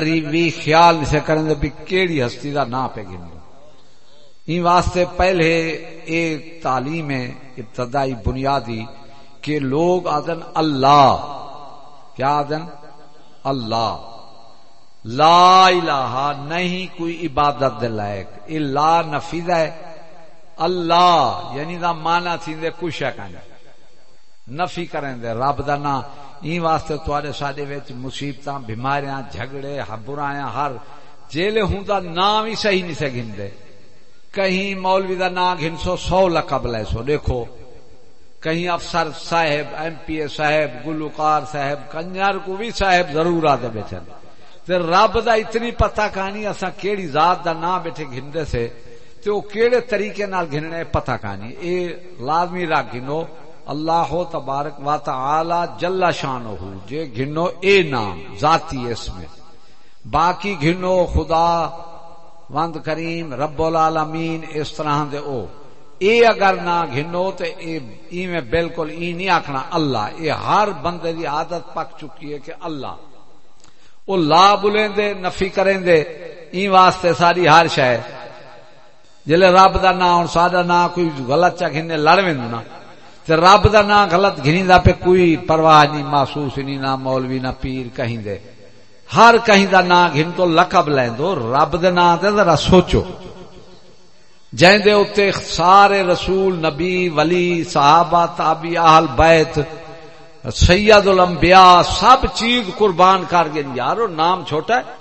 بھی خیال نہیں سے کریں بھی کیڑی ہستی دا نا پہ گن ان واسطے پہلے ایک تعلیم ہے ابتدائی بنیادی کہ لوگ آدن اللہ۔ کیا آدن اللہ۔ لا الہ نہیں کوئی عبادت دے لائق۔ یہ لا نفید ہے۔ اللہ یعنی دا مانا تھی دے کچھ ہے نفی کریں دے، رب دا نا۔ این واسطے تواڈے ساڈے وچ مصیبتاں، بیماریاں، جھگڑے برایاں ہر جیلے ہوندا نام ہی صحیح نہیں سے گھندے کہیں مولوی دا نام گھن سو سو لقب لے سو۔ دیکھو، کہیں افسر صاحب، ایم پی اے صاحب، گلوکار صاحب، کنجر کو بھی صاحب ضرور آتے بیٹھے تے رب دا اتنی پتہ کہانی اسا کیڑی ذات دا نام بیٹھے گھندے سے، تے او کیڑے طریقے نال گھننے پتہ کہانی۔ اے لازمی رکھ گنو اللہ ہو تبارک و تعالی جل شان ہو جے گھنو اے نام، ذاتی اس میں۔ باقی گھنو خدا وند کریم، رب العالمین اس طرح دے او۔ اے اگر نہ گھنو تے اے، ای میں بالکل ای نہیں آکھنا اللہ، اے ہر بندے دی عادت پک چکی ہے کہ اللہ۔ او لا بلیں دے نفی کریں دے ای واسطے ساری ہر شے۔ جلے رب دا نام اور سادہ نام کوئی غلط چا گھنے لڑویں نا۔ تے رب دا نام غلط گھنی پہ کوئی پرواہ نہیں، محسوس نہیں، نہ مولوی، نہ پیر کہیں دے ہر کہیں دا نام گھن تو لقب لین دو رب دے نام تے ذرا سوچو۔ جائیں دے اتے سارے رسول، نبی، ولی، صحابہ تابی اہل بیت، سید الانبیاء سب چیز قربان کر گئے۔ یارو، نام چھوٹا ہے۔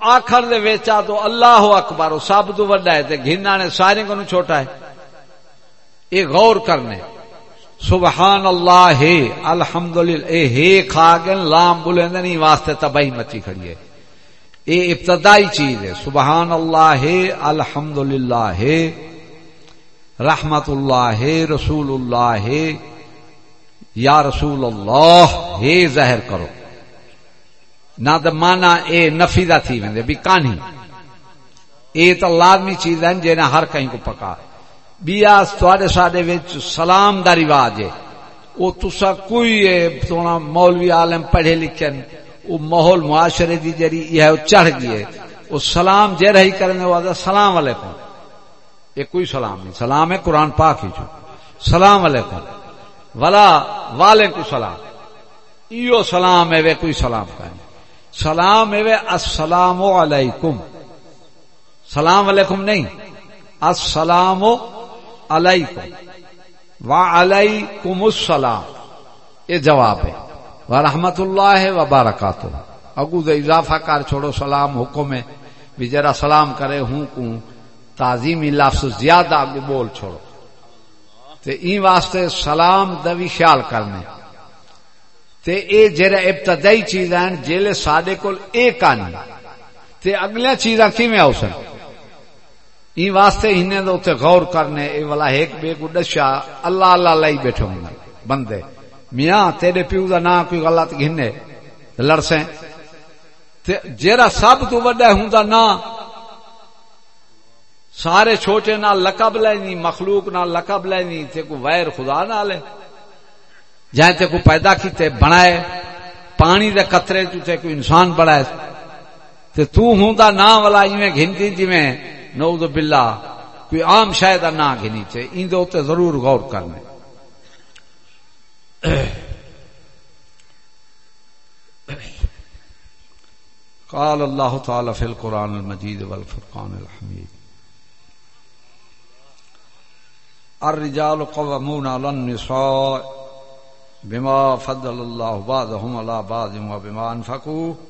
آخر دے ویچا تو اللہ اکبر، سب تو وڈا ہے تے گھننا نے سارے کو چھوٹا ہے۔ یہ غور کرنے۔ سبحان اللہ ہے الحمد للہ کھا گن لام بلند نہیں، واسطے تباہی مچی کھڑی ہے۔ یہ ابتدائی چیز ہے۔ سبحان اللہ ہے الحمد للہ ہے رحمت اللہ ہے رسول اللہ ہے یا رسول اللہ ہے ظاہر کرو۔ نہ تو مانا اے نفیدہ تھی ویندے، بھی کانی اے تو لازمی چیز ہے جنہیں ہر کہیں کو پکا۔ ہے بھی بیا تھوڑے ساڈے وچ سلام دا رواج ہے۔ او تسا کوئی سونا مولوی عالم پڑھے لکھے او ماحول معاشرے دی جڑی ہے چڑھ گئی ہے۔ او سلام جے رہی کرنے والا، سلام علیکم۔ یہ کوئی سلام نہیں، سلام ہے قرآن پاک ہی جو۔ سلام علیکم۔ ولا وعلیکم سلام ایو سلام ہے وے کوئی سلام کا نہیں۔ سلام ہے وے السلام علیکم۔ سلام علیکم نہیں، السلام علیکم۔ و علیکم السلام۔ یہ جواب ہے۔ و رحمت اللہ و بارکات اگو دے اضافہ کر چھوڑو، سلام حکم ہے۔ بھی جرا سلام کرے ہوں کو۔ تعظیمی لفظ زیادہ اگو بول چھوڑو۔ تے این واسطے سلام دوی خیال کرنے۔ تے اے جرا ابتدائی چیز جیلے سادے کول ایک آنی تے اگلے چیزاں کی میں آؤ این واسطے انہیں دے اتنے غور کرنے، اے والا ایک بے کو اللہ اللہ لائی بیٹھے ہوں بندے، میاں، تیرے پیو دا نا کوئی غلط گھنے، لڑسیں۔ جیرا سب تو وڈا ہوں دا نا سارے چھوٹے نہ لقب لینی مخلوق نہ لقب لینی تے کو ویر خدا نہ لے جہاں تے کو پیدا کیتے، بنائے، پانی دے قطرے تو تے کو انسان بڑھائے تے تو ہوں دا نا والا ایویں گھنتی جویں نعوذ باللہ، کوئی عام شاید نہ گھنی چاہیے ان دے ضرور غور کرنے۔ قال اللہ تعالی فی القرآن المجید والفرقان الحمید۔ الرجال قوامون على النساء بما فضل الله بعضهم على بعض وبما انفقوا۔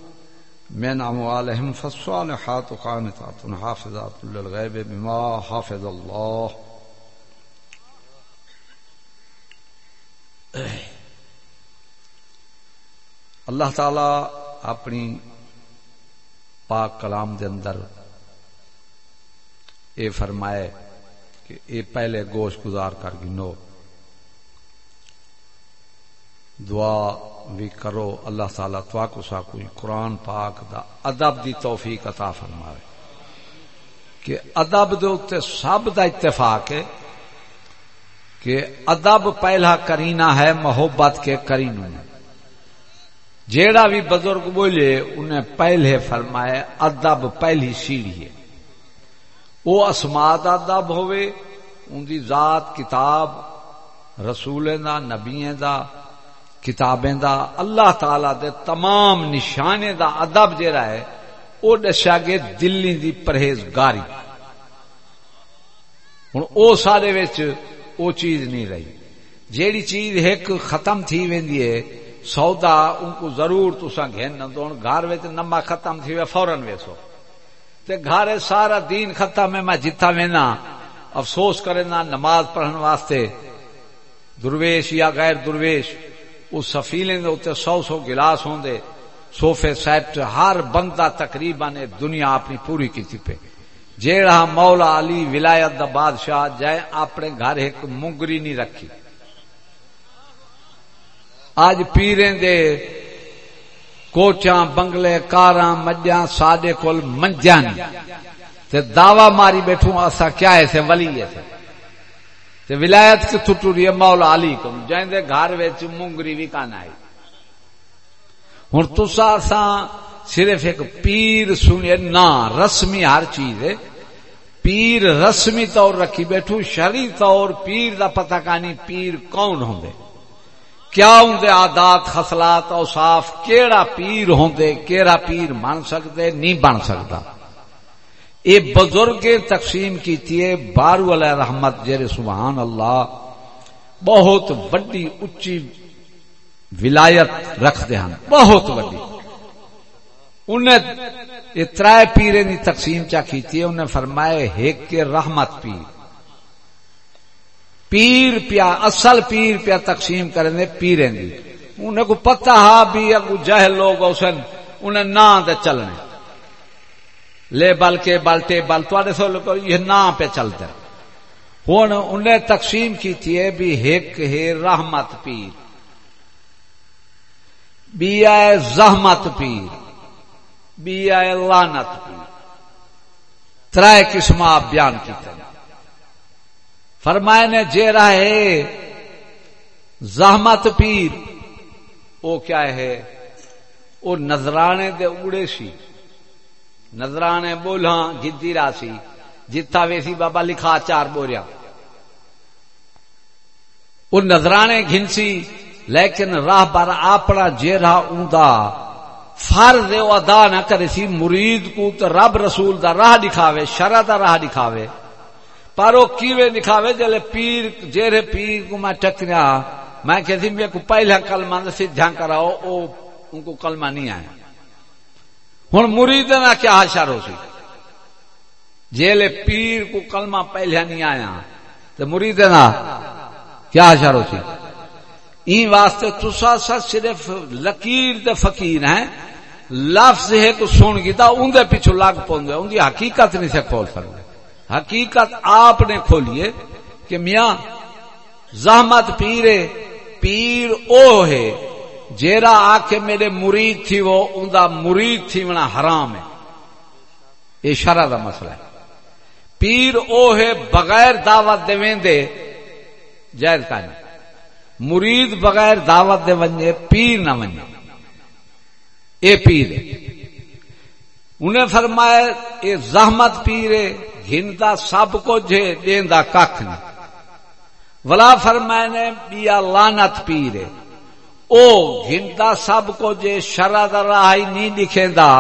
من اموالهم فالصالحات قانتات، حافظات للغيب بما حافظ الله اللہ تعالی اپنی پاک کلام دے اندر اے فرمائے کہ اے پہلے گوشت گزار کر گنو۔ دعا بھی کرو، اللہ تعالی تو کو قرآن پاک دا ادب دی توفیق عطا فرمائے کہ ادب دے اتنے سب دا اتفاق ہے کہ ادب پہلا کرینا ہے، محبت کے کرینوں جیڑا بھی بزرگ بولے، انہیں پہلے فرمائے، ادب پہلی سیڑھی ہے۔ وہ اسماد ادب ہوئے ان دی ذات، کتاب رسول دا نبی دا کتابیں دا، اللہ تعالی دے تمام نشانے دا ادب جیڑا ہے وہ دسیا گے دلی دی پرہیزگاری۔ ہوں او سارے وچ او چیز نہیں رہی۔ جیڑی چیز ایک ختم تھی ویندی ہے، سودا ان کو ضرور تسا گھن تو گھر وچ نمبا ختم تھی وے فورن ویسو۔ تے گھر سارا دین ختم ہے، میں جتا وینا۔ افسوس کرے نا، نماز پڑھن واسطے۔ درویش یا غیر درویش اس سفیلے دے اوتے سو سو گلاس ہوندے سوفے سیٹ ہر بندہ تقریباً دنیا اپنی پوری کیتی پہ جیڑا مولا علی ولایت دا بادشاہ جائے، اپنے گھر ایک مونگری نہیں رکھی۔ اج پیریں دے کوچاں، بنگلے، کاراں مجھاں ساڈے کول منجاں تے دعوی ماری بیٹھوں اسا کیا ہے سے ولی ہے۔ تے ولایت کی ٹوٹی ہے، مولا علی کو جیندے گھر وچ مونگری وی کان آئی۔ ہن تسا اساں صرف ایک پیر سنیے، نا رسمی ہر چیز ہے۔ پیر رسمی طور رکھی بیٹھو شری طور پیر دا پتہ کانی پیر کون ہوندے۔ کیا ہوندے؟ عادات، خصلات، اوصاف، کیڑا پیر ہوندے، کیڑا پیر بن سکتے نہیں بن سکتا اے بزرگ تقسیم کیتی ہے، بارو علیہ رحمت جیرے سبحان اللہ، بہت وڈی اچھی ولایت رکھتے ہیں بہت وڈی۔ انہیں یہ ترائے پیرے دی تقسیم چا کیتی ہے، انہیں فرمائے، ہیک کے رحمت پیر۔ پیر پیا، اصل پیر پیا تقسیم کرنے پیریں دی۔ انہیں کو پتہ ہا بھی اگو جہل لوگ اسن انہیں نا دے چلنے۔ لے بل کے بلٹے بل تو سو لوگ یہ نا پہ چلتے ہوں انہیں تقسیم کی تھی بھی ہیک ہے رحمت پیر۔ بی آئے زحمت پیر۔ بی آئے لانت پیر۔ ترائے قسم آپ بیان کی فرمائے نے، جے رہے زحمت پیر، او کیا ہے؟ او نظرانے دے اڑے سی نظرانے بولا گدی راسی جتا ویسی بابا لکھا چار بوریا وہ نظرانے گھنسی لیکن راہ بار اپنا جے اوندا۔ فرض ادا نہ کرے سی، مرید کو تو رب رسول دا راہ دکھاوے، شرع دا راہ دکھاوے۔ پر وہ کیوے دکھاوے، جلے پیر، جیرے پیر کو میں ٹکریا میں کہتی میں کو پہلا کلمہ سیدھا کراؤ، او ان کو کلمہ نہیں آیا۔ ہوں مرید نہ کیا حشر ہو سی۔ جیلے پیر کو کلمہ پہلے نہیں آیا۔ تو مرید نہ کیا حشر ہو سی۔ این واسطے تسا سا صرف لکیر دے فقیر ہیں۔ لفظ ہے تو سن گی تا ان دے پیچھو لگ پوندے۔ ان دی حقیقت نہیں سے کھول سکتے حقیقت آپ نے کھولیے کہ میاں، زحمت پیرے پیر او ہے۔ جیرا آ کے میرے مرید تھی وہ، ان مرید تھی ونا حرام ہے۔ یہ شرع دا مسئلہ ہے۔ پیر او ہے بغیر دعوت دے دے، جائز کا نہیں مرید بغیر دعوت دے ونجے، پیر نہ ونجے۔ اے پیر ہے۔ انہیں فرمایا اے زحمت پیرے گھنتا سب کچھ ہے دیندا کھ نہیں ولا فرمائے نے بیا لانت پیرے او گھنتا سب کچھ شرع دا راہ نہیں لکھیندا،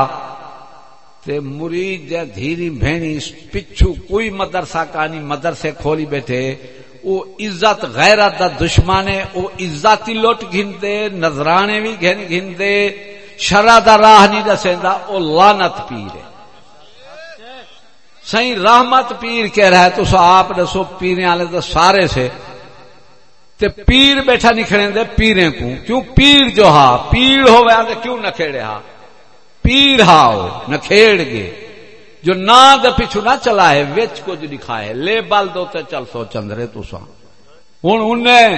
تے مرید جے دھیری بھینی پچھو کوئی مدرسہ کانی مدرسے کھولی بیٹھے، او عزت غیرت دا دشمانے او عزتی لوٹ گھنتے نظرانے بھی گھن گھنتے شرع دا راہ نہیں دسیندا، او لانت پیرے سی رحمت پیر کہہ رہا ہے، تو آپ دسو، پیرے والے تو سارے سے تے پیر بیٹھا نہیں کھڑے دے پیرے کو کیوں؟ پیر جو ہا، پیر ہو گیا کیوں نہ کھیڑے ہا؟ پیر ہا ہو نہ کھیڑ گے جو نہ دے پیچھو نہ چلا ہے وچ کو جو لکھا ہے لے بل دو تے چل سو چندرے تو سا ہوں انہیں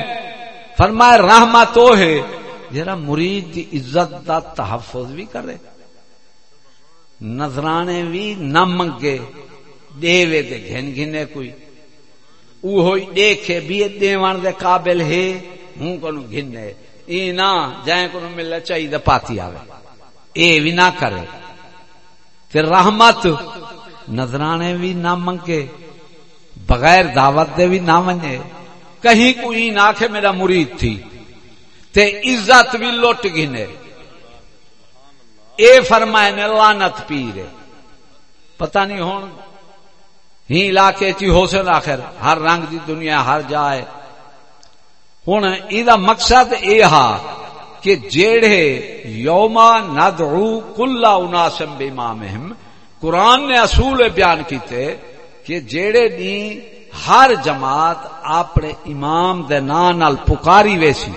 فرمایا، رحمت تو ہے جرا مرید دی عزت دا تحفظ بھی کرے۔ نظرانے بھی نہ منگے دیوے دے گھن گھنے کوئی۔ اوہی دیکھے بھی دیوان دے قابل ہے، ہوں کنو گھنے۔ ای نہ جائیں کو ملے چاہیے پاتی آوے۔ اے بھی نہ کرے۔ تے رحمت نظرانے بھی نہ منگے، بغیر دعوت دے بھی نہ منے کہیں کوئی نہ آخے میرا مرید تھی، تے عزت بھی لٹ گنے اے فرمائے نے لانت پیر پتہ نہیں ہوں ہی علاقے چی ہو سن آخر، ہر رنگ دی دنیا ہر جائے۔ ہوں یہ مقصد یہ ہا کہ جیڑے یوما ندعو کلا اناسم بامامہم قرآن نے اصول بیان کیتے کہ جیڑے نی ہر جماعت اپنے امام دے نال پکاری ویسی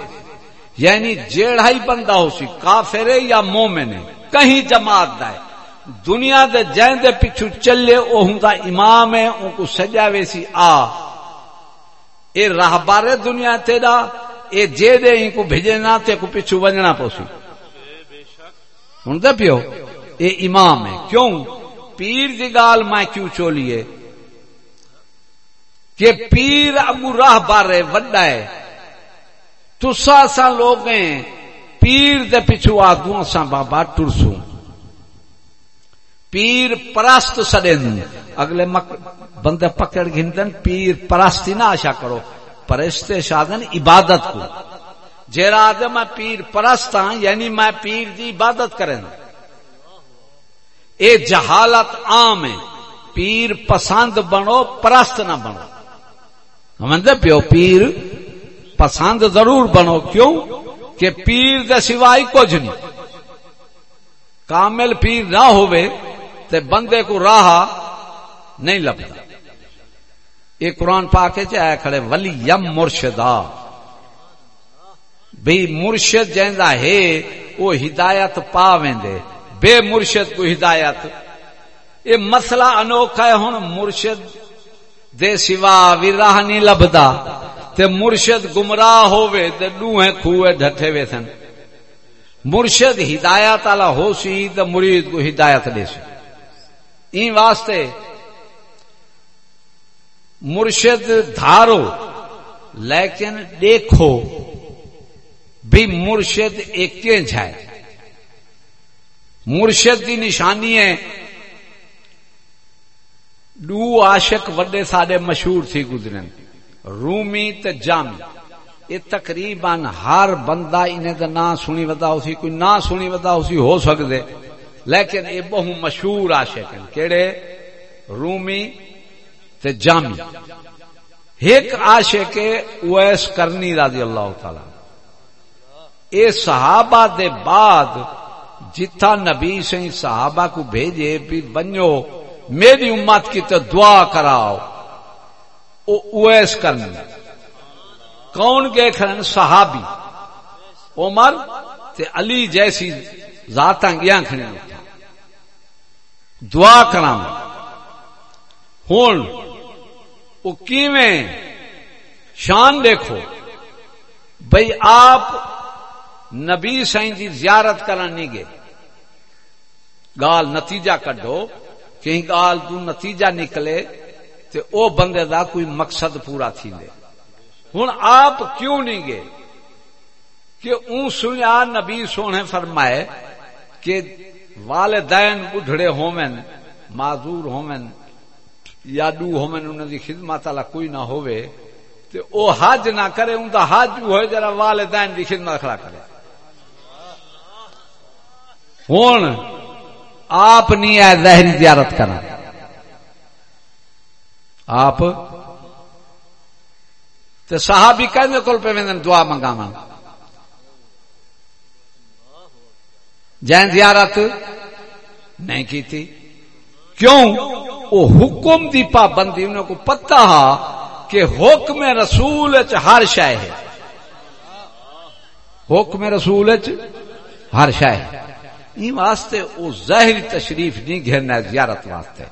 یعنی جیڑا ہی بندہ ہو سی کافر یا مومن، کہیں جماعت دائے دنیا دے جائیں دے پچھو چلے، او ہوندا امام ہے، ان کو سجا ویسی آ۔ اے راہبار دنیا تیرا اے جے دے ان کو بھیجے نہ تے کو پچھو ونجنا پوسی ہن دے پیو، اے امام ہے۔ کیوں؟ پیر دی گال میں کیوں چولیے کہ پیر ابو راہ بارے وڈا ہے۔ تسا سا لوگ ہیں، پیر دے پچھو آگوں سا بابا ٹرسوں۔ پیر پرست سڈین اگلے مک بندے پکڑ گھنٹن، پیر پرستی نہ آشا کرو۔ پرستے شادن عبادت کو۔ جیرا آدھے میں پیر پرست ہاں یعنی میں پیر دی عبادت کریں اے جہالت عام ہے۔ پیر پسند بنو، پرست نہ بنو۔ ہمیں پیو؟ پیر پسند ضرور بنو۔ کیوں؟ کہ پیر دے سوائے کچھ نہیں۔ کامل پیر نہ ہوئے تے بندے کو راہ نہیں لبتا یہ قرآن پا کے کھڑے ولی یم مرشدا۔ بھی مرشد جہاں ہے، وہ ہدایت پا ویندے بے مرشد کو ہدایت۔ یہ مسئلہ انوکھا ہے ہوں مرشد دے سوا بھی راہ نہیں لبدا تے مرشد گمراہ ہوئے تے ڈوہیں کھوئے ڈھٹے وے سن مرشد ہدایت والا ہو سی، تے مرید کو ہدایت دے سی۔ این واسطے مرشد دھارو، لیکن دیکھو بھی مرشد ایک جائے مرشد کی نشانی ہے۔ دو عاشق وڈے سارے مشہور تھی گزرے رومی تے جامی۔ یہ تقریباً ہر بندہ انہیں تو نہ سنی ودا اسی کوئی نہ سنی ودا اسی ہو سکتے لیکن یہ بہو مشہور عاشق ہیں۔ کیڑے؟ رومی تے جامی۔ ایک عاشق اویس کرنی رضی اللہ تعالی اے صحابہ دے بعد جتھا نبی سے صحابہ کو بھیجے بھی بنو میری امت کی تو دعا کراؤ۔ او اویس کرنی۔ کون کے کھڑن صحابی۔ عمر تے علی جیسی ذاتاں گیا کھڑے دعا کرا ہوں کیویں شان دیکھو۔ بھائی آپ نبی سائن کی زیارت کرنے گئے۔ گال نتیجہ کڈو۔ کہ گال تو نتیجہ نکلے تے او بندے دا کوئی مقصد پورا تھی دے ہوں آپ کیوں نہیں گئے؟ کہ اون سنیا نبی سونے فرمائے کہ والدین بڈھڑے ہومن، معذور ہومن یا دو ہومن انہوں دی خدمت والا کوئی نہ ہوئے تے او حج نہ کرے ان دا حج ہوئے جرا والدین دی خدمت کھڑا کرے۔ ہوں آپ نہیں آئے ظاہری زیارت کرنا آپ تے صحابی کہنے کول پہ ویندن دعا منگاواں؟ جین زیارت نہیں کی تھی۔ کیوں؟ وہ حکم دی پابندی انہوں کو پتا ہا کہ حکم رسول ہر شہ ہے۔ حکم رسول ہر شہ ہے۔ این واسطے وہ ظاہری تشریف نہیں گھرنا زیارت واسطے۔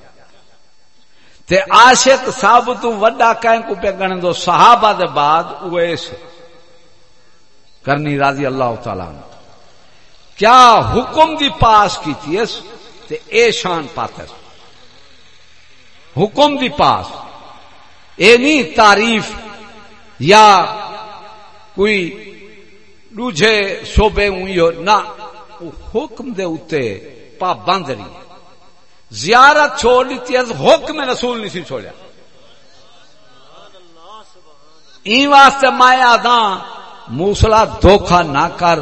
تے عاشق صاحب تو وڈا کہیں کو پہ گنے دو صحابہ دے بعد اویس کرنی راضی اللہ تعالیٰ عنہ۔ کیا حکم دی پاس کی تھی تے اے شان پاتر۔ حکم دی پاس۔ اے نہیں تعریف یا کوئی دوجے شعبے نہ حکم دے اتے پابند رہی۔ زیارت چھوڑ لیتی ہے، حکم رسول نہیں سی چھوڑیا۔ این واسطے میں آدھا موسلا دھوکھا نہ کر۔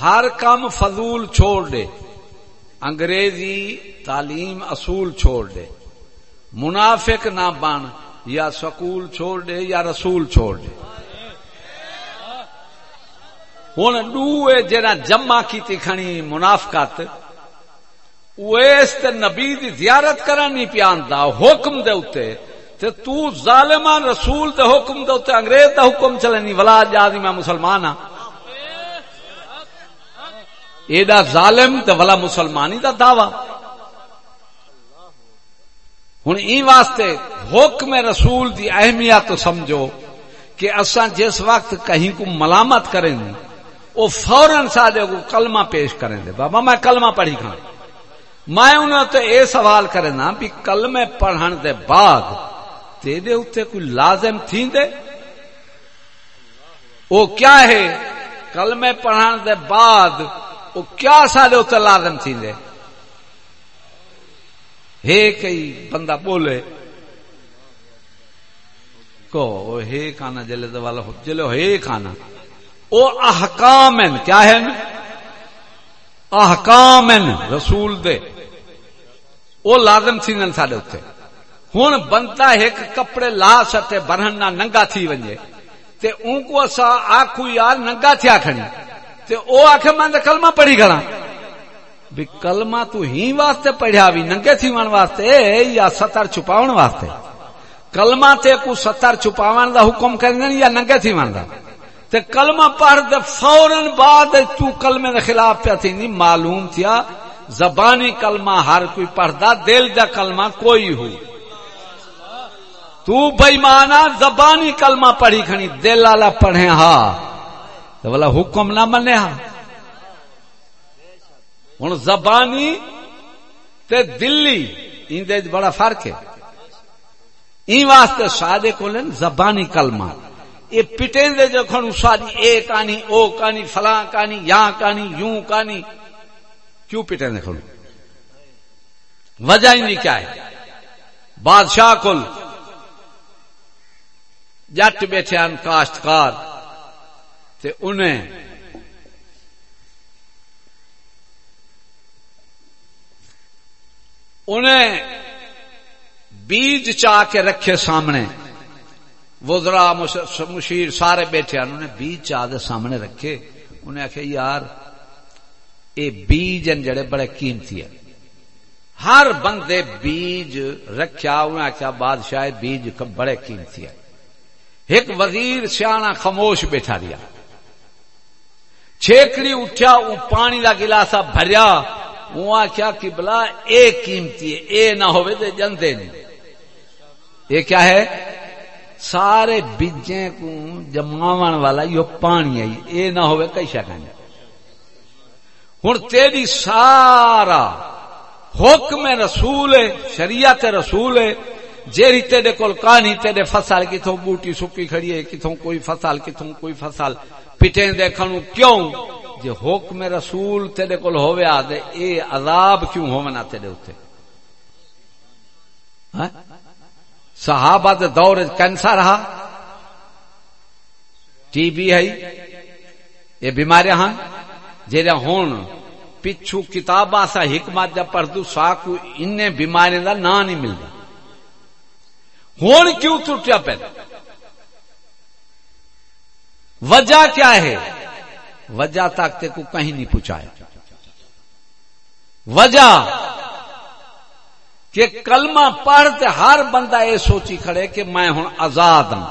ہر کام فضول چھوڑ دے۔ انگریزی تعلیم اصول چھوڑ دے۔ منافق نہ بن یا سکول چھوڑ دے یا رسول چھوڑ دے۔ ہوں ڈوے جا جمع کی کھنی منافقت اس نبی دی زیارت کرن پیاندا حکم دے اتے تے تو ظالمان رسول دے حکم دے اتے انگریز دا حکم چلنی ولا جادی میں مسلمان ہاں۔ ایڈا ظالم تے ولا مسلمانی دا دعوی۔ ہوں ای واسطے حکم رسول دی اہمیت تو سمجھو کہ اساں جس وقت کہیں کو ملامت کریں گے وہ فورن سادے کو کلمہ پیش کریں دے۔ بابا، میں کلمہ پڑھی کھانا میں انہوں تو اے سوال کرنا بھی کلمے پڑھن دے بعد تیرے اتنے کوئی لازم تھی دے؟ وہ کیا ہے؟ کلمے پڑھن دے بعد وہ کیا سارے اتنے لازم تھی دے؟ ہے کئی بندہ بولے، کو ہے کانا جلے والا جلے ہے کانا او احکام ہیں، کیا ہے احکام رسول دے۔ او لازم تھی نن ساڈے اوتے ہن بنتا ایک کپڑے لا ستے برہن نہ ننگا تھی ونجے۔ تے اون کو اسا آکھو، یار ننگا تھیا کھنی۔ تے او آکھے، میں کلمہ پڑھی کھڑا بھی کلمہ تو ہی واسطے پڑھیا، بھی ننگے تھی من واسطے، یا ستر چھپاون واسطے۔ کلمہ تے کو ستر چھپاون دا حکم کرنے یا ننگے تھی من دا؟ تے کلمہ پڑھ دے فورن بعد تو کلمے دے خلاف پیا تھی، نہیں معلوم تھیا۔ زبانی کلمہ ہر کوئی پڑھدا، دل دا کلمہ کوئی ہو۔ تو بھائی مانا زبانی کلمہ پڑھی کھنی دل والا پڑھے ہا۔ تو بولا حکم نہ منے ہا ہوں زبانی تے دلی اندر بڑا فرق ہے۔ این واسطے سادے کو زبانی کلمہ۔ یہ پٹیں دے جو کھنو ساری اے کانی او کانی فلاں کانی یا کانی یوں کانی۔ کیوں پٹیں دے کھنو وجہ ہی نہیں کیا ہے۔ بادشاہ کل جٹ بیٹھے ان کاشتکار تے انہیں انہیں بیج چاہ کے رکھے سامنے۔ وزرا مشیر سارے بیٹھے انہوں نے بیج چاہ دے سامنے رکھے۔ انہیں آخیا یار، اے بیج ہیں جڑے بڑے قیمتی ہیں۔ ہر بندے بیج رکھیا انہیں آخیا بادشاہ بیج بڑے قیمتی ہے ایک وزیر سیاح خاموش بیٹھا دیا چھیکڑی اٹھیا وہ پانی کا گلاسا بھریا۔ وہ آخیا کہ بلا اے قیمتی ہے، اے نہ ہوئے تو جنتے نہیں۔ یہ کیا ہے؟ سارے بیجیں کو جماون والا یہ پانی آئی اے نہ ہوئے کئی شکا نہیں ہوں تیری سارا حکم رسول ہے، شریعت رسول ہے جیری تیرے کول کہانی تیرے فصل کتوں بوٹی سکی کھڑی ہے کتوں کوئی فصل کتوں کوئی فصل۔ پٹیں دیکھنو کیوں؟ جی حکم رسول تیرے کول ہوے آدھے اے عذاب کیوں ہونا تیرے اتنے ہاں؟ صحابہ دے دور کینسر رہا۔ ٹی بی ہے۔ یہ بیماریاں ہیں۔ جہاں ہوں پچھو کتاب سا حکمت جب پڑھ دو سا کو ان بیماری کا نا نہیں ملتا ہوں کیوں ٹوٹیا پہ وجہ کیا ہے؟ وجہ تک تے کو کہیں نہیں پہنچایا وجہ کہ کلمہ پڑھتے ہر بندہ یہ سوچی کھڑے کہ میں ہوں آزاد ہوں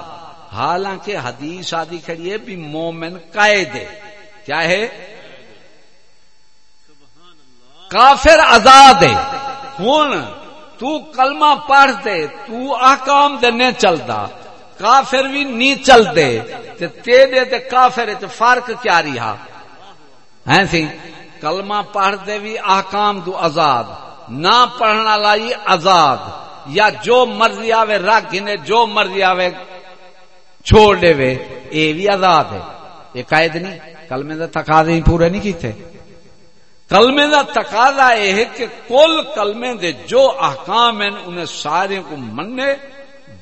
حالانکہ حدیث آدھی کھڑی ہے بھی مومن قائد ہے۔ کیا ہے؟ کافر آزاد ہے۔ ہوں تو کلمہ پڑھتے تو آکام دینے چلتا کافر بھی نہیں چلتے تے تیرے تے کافر تے فرق کیا رہا ہیں سی؟ کلمہ پڑھ دے بھی احکام تو آزاد۔ نہ پڑھنا لائی آزاد، یا جو مرضی آوے رکھ نے جو مرضی آوے چھوڑ دے وے اے بھی آزاد ہے۔ یہ قائد نہیں، کلمے دا تقاضے ہی پورے نہیں کیتے۔ کلمے دا تقاضا یہ ہے کہ کل کلمے دے جو احکام ہیں، انہیں سارے کو مننے،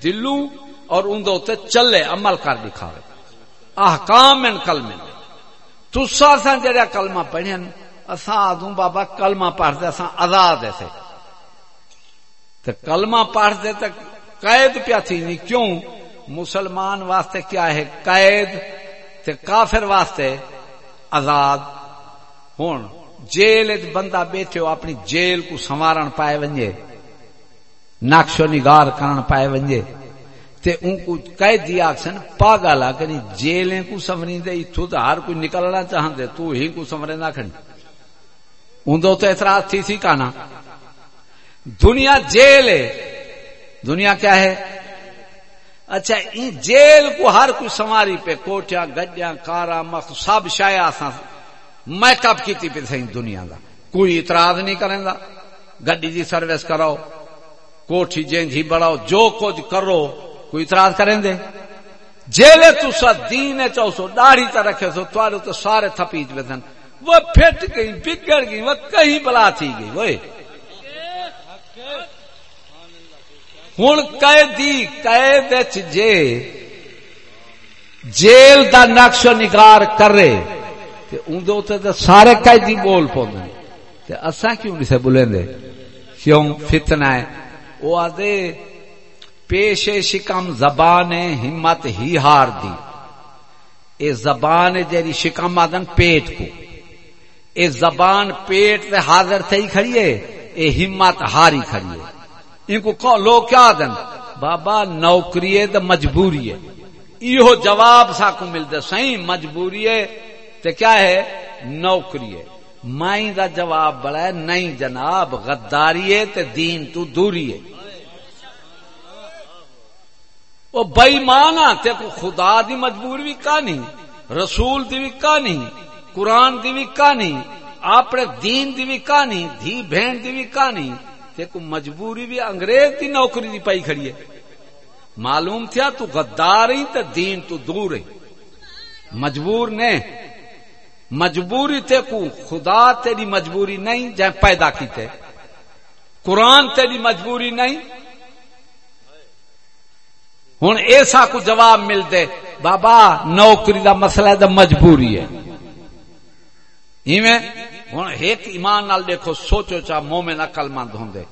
دلوں اور ان دے چلے، عمل کر دکھاوے۔ احکام ہیں کلمے۔ تسا سا جڑا کلمہ پڑھن اساں آدوں بابا کلمہ پڑھتے اساں آزاد ایسے تو کلمہ پڑھتے تو قید پیا تھی نہیں کیوں مسلمان واسطے کیا ہے قید تے کافر واسطے آزاد ہوں جیل بندہ بیٹھے ہو اپنی جیل کو سنوارن پائے ونجے نقش و نگار کرن پائے ونجے تے ان کو قید دیا اکسن پاگل آ کنی جیلیں کو سمرین دے اتھو تو ہر کوئی نکلنا چاہن دے تو ہی کو سمرے نہ کھنی ان دو تو اعتراض تھی سی کانا۔ دنیا جیل ہے۔ دنیا کیا ہے؟ اچھا این جیل کو ہر کوئی سواری پہ کوٹیا گڈیا کارا مخ سب شایا میک اپ کی پہ سی دنیا دا۔ کوئی اعتراض نہیں کریں گا گڈی جی سروس کرو کوٹھی جی بڑھاؤ، جو کچھ کرو، کوئی اعتراض کریں دے؟ جیلے تو سا دین چاہو سو، داڑھی تا رکھے سو توارے تو سارے تھپیج بیتن وہ پھٹ گئی، بگڑ گئی، وہ کہیں بلا تھی گئی وہ ہوں قیدی، قید جے، جیل دا نقش و نگار کرے، تے اندو تے تے سارے قیدی بول پوندے تے اساں کیوں نہیں سے بولیں دے؟ کیوں؟ فتنہ ہے۔ وہ آدھے، پیش شکم زبان ہمت ہی ہار دی۔ اے زبان جیری شکم آدن پیٹ کو۔ اے زبان پیٹ تے حاضر تھی کھڑی ہے، اے ہمت ہاری کھڑی ہے۔ ان کو لوگ کیا آدن بابا، نوکری ہے تو مجبوری ہے۔ ایہو جواب سا کو مل سہی مجبوری ہے تے کیا ہے؟ نوکری ہے۔ مائی دا جواب بڑا ہے، نہیں جناب، غداری ہے تے دین تو دوری ہے۔ وہ بئی مانا تے کو خدا دی مجبوری بھی کہانی رسول دی بھی کہانی قرآن دی بھی کہانی، اپنے دین دی بھی کہانی، دھی بہن دی بھی کہانی، تے کو مجبوری بھی انگریز دی نوکری دی پائی کھڑی ہے۔ معلوم تھیا تو غدار ہی تے دین تو دور ہے۔ مجبور نے۔ مجبوری تے کو خدا تیری مجبوری نہیں جائے پیدا کی تے قرآن تیری مجبوری نہیں۔ ہوں ایسا کو جواب مل دے، بابا، نوکری دا مسئلہ دا مجبوری ہے۔ ہوں ایک ایمان نال دیکھو، سوچو چا مومن عقل مند ہوں دے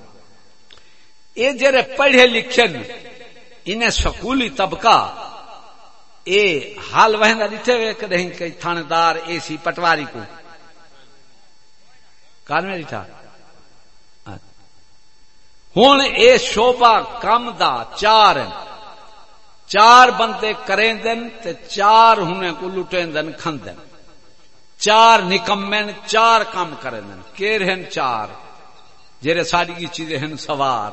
اے جڑے پڑھے لکھے انہیں سکولی طبقہ، اے حال وہندا دتے وے کدیں کہ تھانے دار اے سی پٹواری کو۔ کان میں ڈٹھا ہوں اے شوبا کم دا چار چار بندے کریں دن تے چار ہونے کو لٹیں دن کھن دن۔ چار نکمن، چار کام کریں دن کیر ہیں چار؟ جیرے ساری کی چیزیں ہیں سوار۔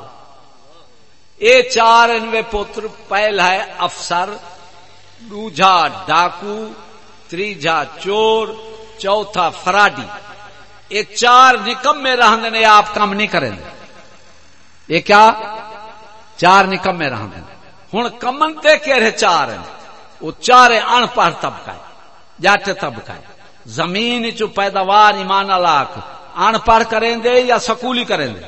اے چار انوے پتر پہلا ہے افسر، دوجا ڈاکو، تریجا چور، چوتھا فراڈی۔ یہ چار نکمے رہن دن آپ کام نہیں کریں دن یہ کیا؟ چار نکمے رہن دن ہوں کمن تے کہڑے چار ہیں وہ چار ان پڑھ طبقہ ہے جٹ طبقہ ہے زمین چ پیداوار ایمان لاکھ ان پڑھ کریں دے یا سکولی کریں دے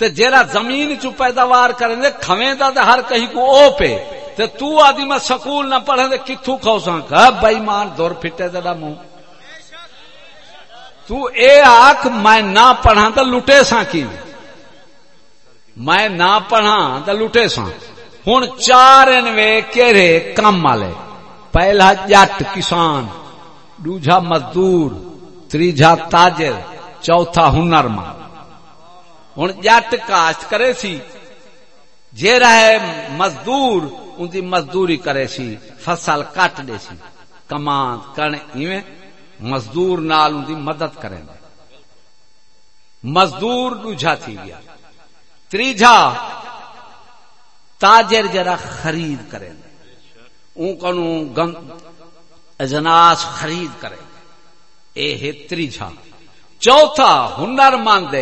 تے جیرا زمین چ پیداوار کریں دے کھویں دا تے ہر کہیں کو او پہ تے تو آدھی میں سکول نہ پڑھیں دے کتھو کھو ساں بھائی مان، دور پھٹے دا منہ تو اے آکھ، میں نہ پڑھاں تے لٹے ساں کی؟ میں نہ پڑھا تو لٹے سا ہوں چار وے کہڑے کام والے؟ پہلا جٹ کسان۔ دوجا مزدور تیجا تاجر، چوتھا ہنر مند۔ ہوں جٹ کاشت کرے سی۔ جے رہے مزدور، ان کی مزدوری کرے سی۔ فصل کٹ دے سی۔ کمان کن ایویں مزدور نال ان کی مدد کرے مزدور دوجا تھی گیا۔ تریجا تاجر جرا خرید کریں اون کنو اجناس خرید کرے۔ اے ہتری چھا چوتھا، ہنر مند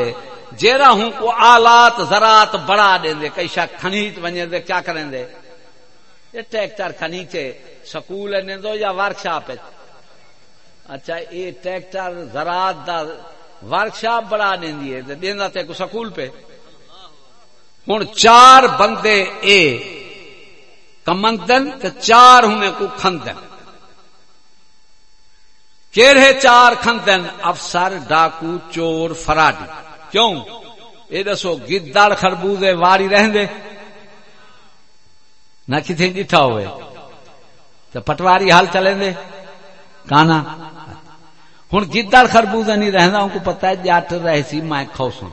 جیرا ہوں کو آلات زراعت بڑا دیں دے کئی شا کھنیت بنے دے کیا کریں دے؟ یہ ٹریکٹر کھنیچے سکول نے دو یا ورکشاپ ہے۔ اچھا یہ ٹریکٹر زراعت دا ورکشاپ بڑا دیں دیے دینا تے کو سکول پہ۔ ہوں چار بندے اے۔ کمندن تے چار ہونے کو کھندن۔ کیڑے چار کھندن، افسر، ڈاکو، چور فراڈی کیوں؟ یہ دسو، گدڑ، خربوزے، واری رہندے۔ نہ کتنے ڈٹھا ہوئے۔ تو پٹواری حال چلیں دے کانا؟ ہوں گدڑ خربوزہ نہیں رہنا ان کو پتا ہے جٹ رہے سی، میں کھوسوں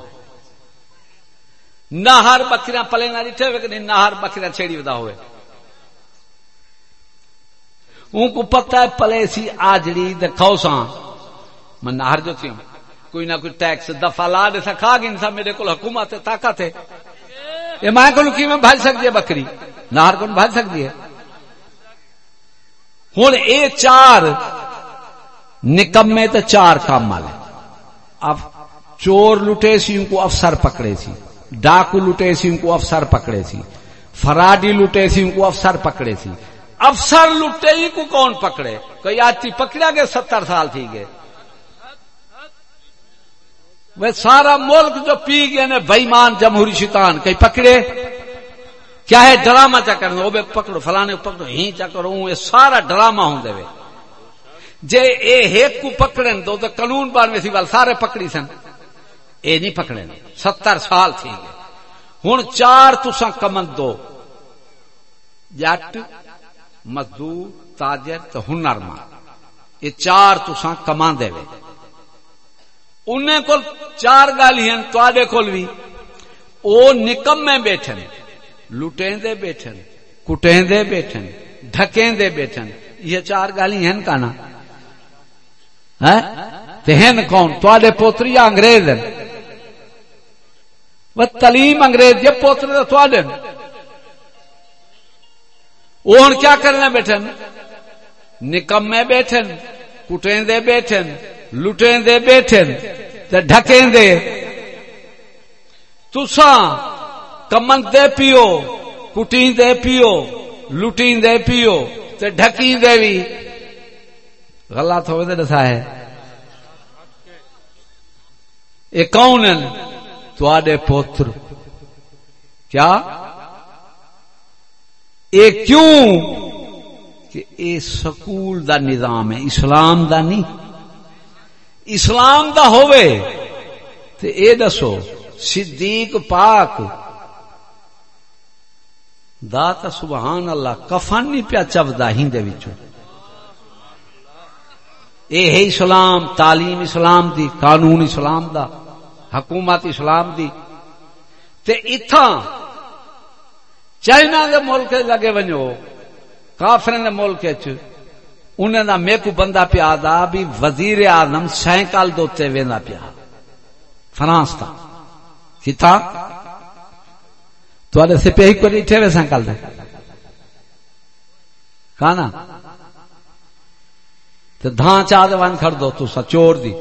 نہ ہر بکریاں پلے نہ ڈٹھے ہوئے کہ نہیں نہ ہر بکریاں چھیڑی ودا ہوئے۔ ان کو پتا ہے پلے سی آجڑی دے کھوساں میں نہر جو تھی کوئی نہ کوئی ٹیکس دفع لا دے سا، کھا گئی میرے کو حکومت طاقت ہے۔ یہ میں کو کی میں بھج سکتی ہے بکری؟ نہر کو بھج سکتی ہے۔ ہوں اے چار نکمے تو چار کام والے۔ اب چور لٹے سی، ان کو افسر پکڑے سی۔ ڈاکو لٹے سی، ان کو افسر پکڑے سی۔ فراڈی لٹے سی، ان کو افسر پکڑے سی۔ افسر لٹے ہی کو کون پکڑے؟ کوئی آج پکڑا گئے ستر سال تھی گئے۔ وہ سارا ملک جو پی گئے نے بےمان جمہوری شیطان کئی پکڑے؟ کیا ہے ڈرامہ چا کرنا وہ پکڑو، فلانے پکڑو، ہی چا کرو یہ سارا ڈرامہ ہوں دے جے اے ایک کو پکڑن دو، تو قانون بار میں سی وال سارے پکڑی سن۔ اے نہیں پکڑے ستر سال تھی گئے۔ ہوں چار تسا کمن دو۔ جٹ مزدور تاجر تو ہنر مند یہ چار تسا کما دے انہیں کول چار گالی ہیں تے کول بھی او نکم میں بیٹھن لٹیں دے بیٹھن کٹیں دے بیٹھن ڈھکیں دے بیٹھن یہ چار گالی ہیں کانا ہیں کون تے پوتری انگریز ہیں وہ تعلیم انگریز یہ پوتر تو وہ ہوں کیا کرنا بیٹھن؟ نکمے بیٹھن کٹیں دے بیٹھن لٹیں دے بیٹھن ڈھکیں دے تسا کمن دے پیو کٹیں دے پیو لٹیں دے پیو، تے ڈھکی دے بھی غلط ہوئے ہو دسا ہے۔ یہ کون تے پوتر۔ کیا؟ اے کیوں کہ اے سکول دا نظام ہے، اسلام دا نہیں۔ اسلام دا ہوئے تے اے دسو، صدیق پاک۔ داتا سبحان اللہ، کفن نہیں پیا چبدا ہندے وچوں۔ اے ہے اسلام، تعلیم اسلام دی، قانون اسلام دا، حکومت اسلام دی۔ تے اتھاں چائنا کے ملک لگے ونجو کافر ملک چ انہیں دا میکو بندہ پیا، دا بھی وزیر اعظم سائیکل دوتے وینا پیا۔ فرانس تا کتا تو سے پہ کو نہیں ٹھے سائیکل دے۔ کانا؟ تو دھان چاہ دے وان کھڑ دو تو سا چور دی۔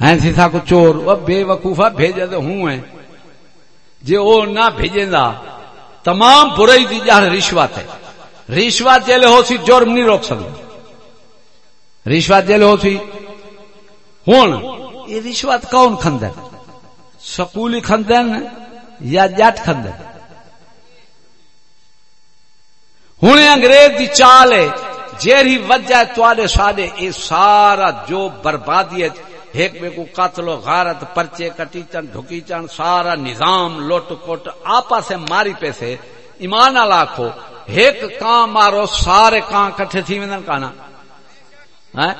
ہیں سی تھا کو چور وہ بے وقوفہ بھیجے دے ہوں ہیں۔ جی وہ نہ بھیجا تمام برائی دی جہاں رشوت ہے رشوت جیل ہو سی جرم نہیں روک سکتا رشوت جیل ہو سی ہوں یہ رشوت کون کھندن سکولی کھندن یا جٹ کھندن ہوں انگریز دی چال ہے جیری وجہ تے سارے یہ سارا جو بربادی ہے ایک بے کو قتل و غارت، پرچے کٹیچن ڈھکیچن سارا نظام لوٹ کوٹ آپا سے ماری پیسے، ایمان لاکھو ایک کان مارو، سارے کان کٹھے تھی ویندن کانا۔ ہاں؟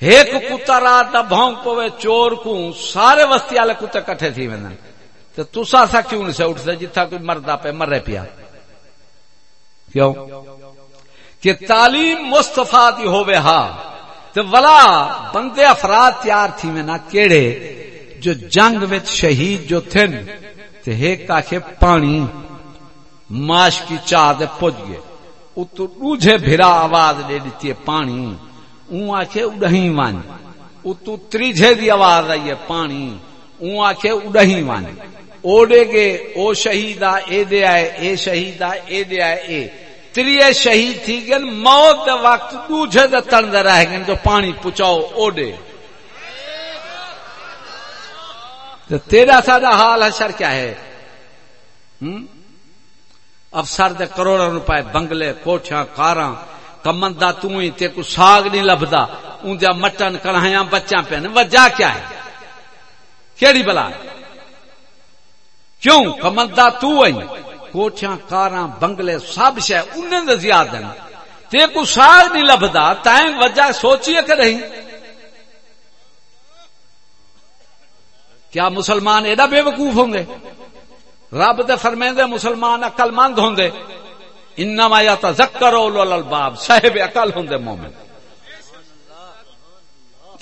ایک کتا رات دا بھونک پوے، چور کو سارے وستی والے کتے کٹھے تھی ویندن۔ تو تسا سا کیوں نہیں سے اٹھ سے جتھا کوئی مردا پہ مر رہے پیا؟ کیوں؟ کہ تعلیم مصطفیٰ دی ہوئے ہاں تو ولا بندے افراد تیار تھی میں نہ کیڑے، جو جنگ وچ شہید جو تھن، تے ایک آکھے پانی، ماش کی چاہ دے پوچ گئے۔ اتو دوجھے بھرا آواز دے دیتی ہے پانی۔ اون آکھے اڈہیں وان اتو تریجھے دی آواز آئی ہے پانی۔ اون آکھے اڈہیں وان اوڑے گے او شہیدہ، اے دے آئے، اے شہیدہ، اے دے آئے، اے۔ تریے شہید تھی گن موت دے وقت دوجھے دے تن رہ گن جو پانی پچاؤ، اوڑے۔ تو تیرا سادہ حال حشر کیا ہے؟ افسر دے کروڑوں روپے، بنگلے، کوٹھیاں، کاراں کمندا تو ہی تے کو ساگ نہیں لبدا اون جا مٹن کڑھائیاں بچاں پہن۔ وجہ کیا ہے؟ کیڑی بلا؟ کیوں؟ کمندا تو ہی۔ کوٹھیاں، کاراں، بنگلے سب شے انہاں دے زیادہ تے کو ساگ نہیں لبدا تائیں وجہ سوچیے کہ نہیں؟ کیا مسلمان ایڈا بے وقوف ہوں گے؟ رب دے فرمیندے مسلمان عقل مند ہوں گے۔ انما یتذکر اولو الالباب صاحب عقل ہوں گے مومن۔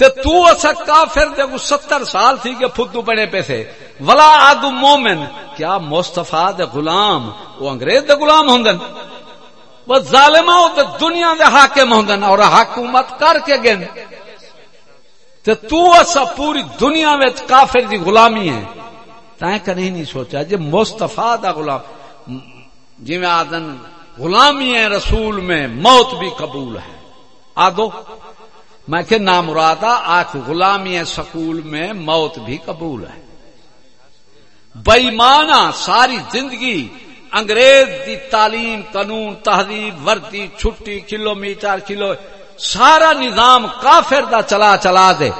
تے تو اسا کافر دے وہ ستر سال تھی کہ پھدو بنے پہ تھے۔ ولا آدو مومن، کیا مصطفیٰ دے غلام، وہ انگریز دے غلام ہوں گے وہ ظالمہ ہو تے دنیا دے حاکم ہوں گے اور حکومت کر کے گن تے تو اسا پوری دنیا میں کافر دی غلامی ہے تائیں کہیں نہیں سوچا جی مستفا دا غلام جی میں آدن غلامی ہے رسول میں، موت بھی قبول ہے۔ آدو میں کہ نام مرادا آخ غلامی سکول میں موت بھی قبول ہے۔ بےمانا ساری زندگی انگریز دی تعلیم، قانون، تہذیب، وردی، چھٹی کلو میٹر کلو، سارا نظام کافر دا چلا چلا دے۔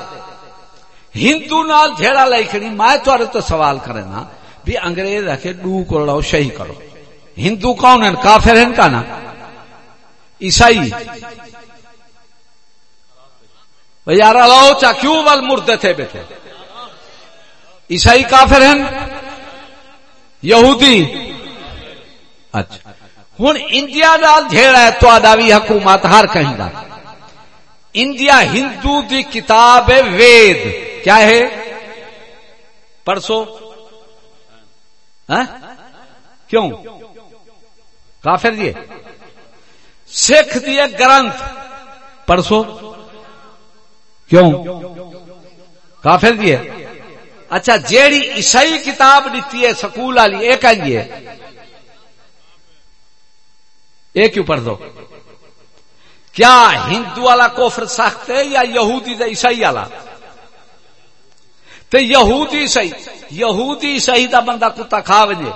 ہندو نال جھیڑا لائی کھڑی، میں تھوڑے تو سوال کرے نا بھی انگریز رکھے ڈو کو لڑاؤ شہی کرو۔ ہندو کون ہیں کافر ہیں کا نا؟ عیسائی۔ یار لاؤ چا کیوں بل مردے تھے بیٹھے؟ عیسائی کافر ہیں؟ یہودی؟ اچھا۔ ہوں انڈیا نال جھیڑا ہے تو بھی حکومت ہر کہیں دا۔ انڈیا ہندو دی کتاب ہے وید۔ کیا ہے؟ پرسو ہاں؟ کیوں؟ کافر دیے سکھ دیے گرنتھ۔ پرسو کیوں؟ کافر دیے اچھا جیڑی عیسائی کتاب دیتی ہے سکول والی، یہ کہ جی یہ کیوں پڑھ دو؟ کیا ہندو والا کوفر سخت ہے یا یہودی عیسائی والا؟ تو یہودی صحیح یہودی صحیح دا بندہ کتا کھا وجے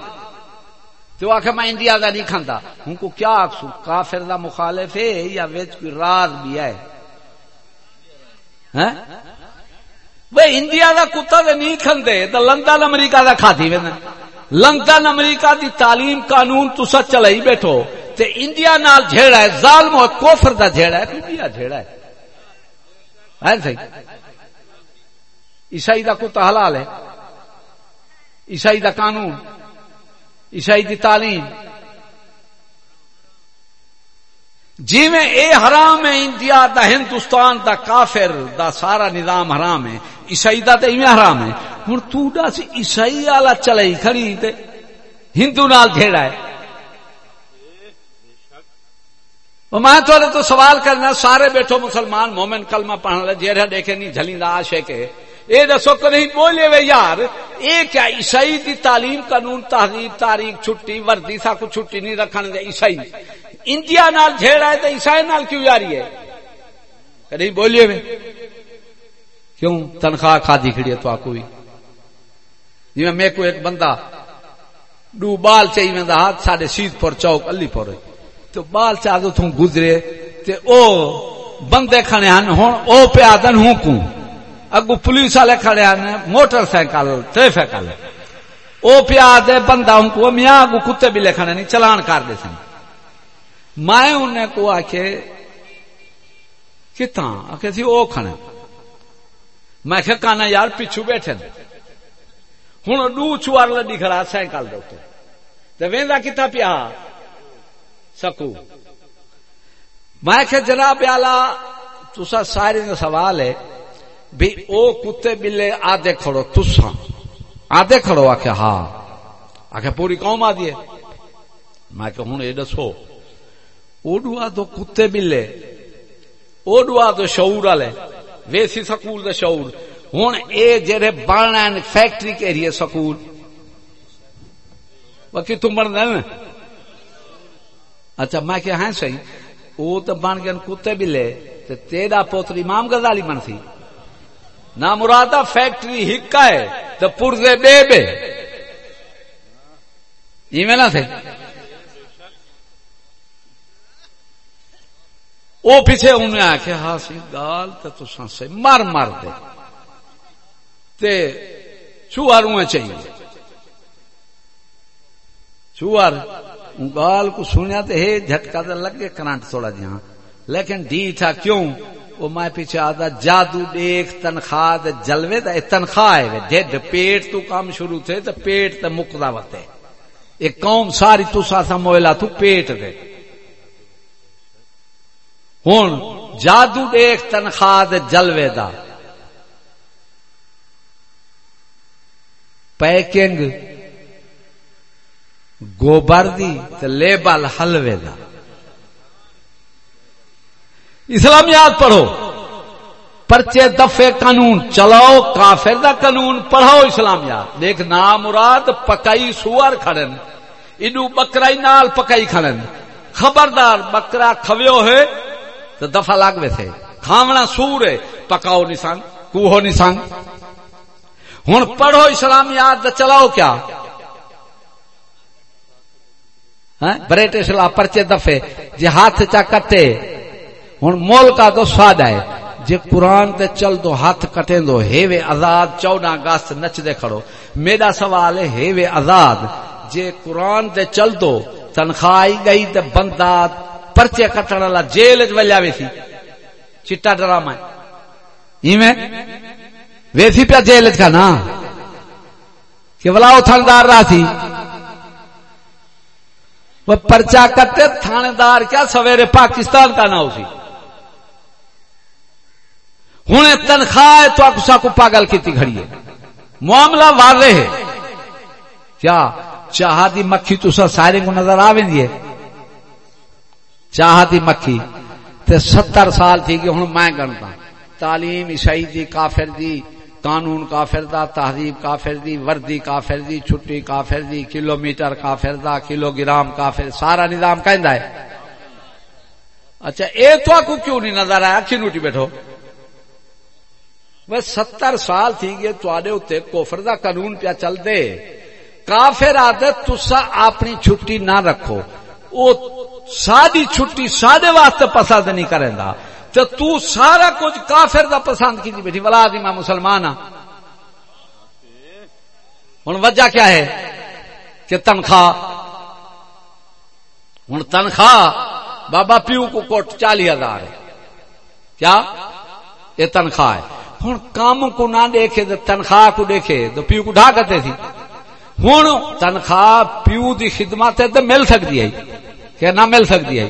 تو آخر میں انڈیا کا نہیں کھانا ہوں کو کیا آخسو کافر دا مخالف ہے یا ویچ کوئی راز بھی ہے؟ ہاں؟ وہ انڈیا کا کتا تو نہیں کھاندے تو لندن امریکہ کا کھاتی وے لندن امریکہ دی تعلیم قانون تو سچ چلائی بیٹھو۔ تے انڈیا نال جھیڑا ہے، ظالم و کوفر دا جھیڑا ہے، انڈیا جھیڑا ہے۔ ہے صحیح؟ عیسائی دا کتا حلال ہے۔ عیسائی دا قانون۔ عیسائی دی تعلیم۔ جی میں اے حرام ہے انڈیا دا ہندوستان دا کافر، دا سارا نظام حرام ہے، عیسائی دا تے ایویں حرام ہے۔ ہن تو دا سی عیسائی والا چلائی کھڑی تے ہندو نال جھیڑا ہے۔ میں تھوڑے تو سوال کرنا، سارے بیٹھو مسلمان، مومن کلمہ پڑھنے لے جیڑا دیکھے نہیں جھلیندا آشے کے اے دسو کہ نہیں، بولے وے یار، اے کیا عیسائی دی تعلیم قانون، تہذیب، تاریخ، چھٹی، وردی، سا کو چھٹی نہیں رکھنے دے عیسائی۔ انڈیا نال جھیڑا ہے تو عیسائی نال کیوں جاری ہے؟ نہیں بولیے وے کیوں تنخواہ کھا دی کھڑی ہے تو کوئی جی میں کو ایک بندہ ڈو بال چاہیے میں ہاتھ ساڑھے سیدھ پر چوک، علی پر تو بال چاہ دو تھوں گزرے، تے او بندے کھنے ہن ہن او پہ آدن ہوں کوں۔ اگو پولیس والے کھڑے ہیں موٹر سائیکل ٹریفکل او پیا دے بندہ ان کو میاں اگو کتے بھی لکھنے نہیں چلان کر دے سن۔ میں انہیں کو آکے کتنا آکے تھی او کھنے میں کہ کانا یار پیچھو بیٹھے ہوں ڈو چوار لڈی کھڑا سائیکل دے تے ویندا کتا پیا؟ سکو۔ میں کہ جناب اعلی تسا سارے سوال ہے بھی او کتے بلے آدھے کھڑو تسا آدھے کھڑو آ کے ہاں۔ آخر پوری قوم آ ہے۔ میں کہ ہوں یہ دسو۔ اوڈوا تو کتے بلے اوڈوا تو شعور والے ویسی سکول دے شعور ہوں اے جڑے بن فیکٹری کہہ سکول وہ کتوں بن دین اچھا میں کہ ہاں صحیح وہ تو بن گئے کتے بلے تیرا پوتر امام غزالی بن سی نہ مرادا فیکٹری ہکا ہے تو پرزے بے بے ایویں نہ تھے وہ پیچھے انہیں آخیا ہاں سی گال تو سے مر مر دے۔ تے چاہیے۔ چوہر گال کو سنیا تو ہے جھٹکا تو لگے کرنٹ تھوڑا جہاں۔ لیکن ڈی تھا کیوں؟ وہ میں پیچھے آتا، جادو دیکھ، تنخواہ جلوے دا تنخواہ ہے ڈیڈ پیٹ تو کام شروع تھے تو پیٹ تے مکدا وتے ایک قوم ساری تو سا مولا تو پیٹ دے۔ ہوں جادو دیکھ تنخواہ جلوے دا۔ پیکنگ، گوبر دی لیبل حلوے دا۔ اسلامیات پڑھو۔ پرچے دفے قانون چلاؤ، کافر دا قانون پڑھو اسلامیات۔ دیکھ نام مراد پکائی سوار کھڑن۔ انو بکرائی نال پکائی کھڑن۔ خبردار بکرا کھویو ہے۔ تو دفع لگ ویسے کھاونا سور ہے، پکاؤ نسان کوہو نسان ہوں پڑھو اسلامیات چلاؤ کیا؟ ہاں؟ برٹش لا پرچے دفے جی ہاتھ چا کٹے۔ ہوں مول کا تو سواد ہے۔ جی قرآن تے چل دو، ہاتھ کٹیں دو۔ ہیوے آزاد، چودہ اگست نچ دے کھڑو۔ میرا سوال ہے، ہیوے آزاد۔ جے قرآن تے چل دو، تنخواہ گئی تے بندہ پرچے کٹن والا جیل چ ولیا ویسی۔ چٹا ڈرامہ ایویں؟ ویسی پیا جیل چ نا کہ بلا وہ تھندار رہا سی۔ وہ پرچا کٹے تھانے دار کیا سویرے پاکستان کا نہ اسی ہوں تنخواہ تو کسا کو پاگل کی گھڑی ہے۔ معاملہ واضح ہے۔ کیا چاہ دی مکھی تو سارے کو نظر آ ہے۔ چاہ دی مکھی۔ تے ستر سال تھی کہ ہوں میں گنتا۔ تعلیم عیسائی دی، کافر دی، قانون کافر دا، تہذیب کافر دی، وردی کافر دی، چھٹی کافر دی، کلومیٹر کافر دا کلو گرام کافر، سارا نظام کہندا ہے۔ اچھا اے تو کو کیوں نہیں نظر آیا؟ اکھی نوٹی بیٹھو۔ وہ ستر سال تھی گئے تواڈے اوتے کفر دا قانون پیا چل دے۔ کافر آدھے، تسا اپنی چھٹی نہ رکھو۔ او ساری چھٹی سارے واسطے پسند نہیں کرے گا تو تو سارا کچھ کافر دا پسند کی بیٹھی، ولا دی میں مسلمان ہوں ہوں وجہ کیا ہے؟ کہ تنخواہ۔ ہوں تنخواہ بابا پیو کو کوٹ چالی ہزار ہے۔ کیا؟ یہ تنخواہ ہے۔ ہوں کام کو نہ دیکھے تو تنخواہ کو دیکھے تو پیو کو ڈھا کرتے تھی ہوں تنخواہ پیو دی خدمت ہے تو مل سکتی ہے۔ کہ نہ مل سکتی ہے۔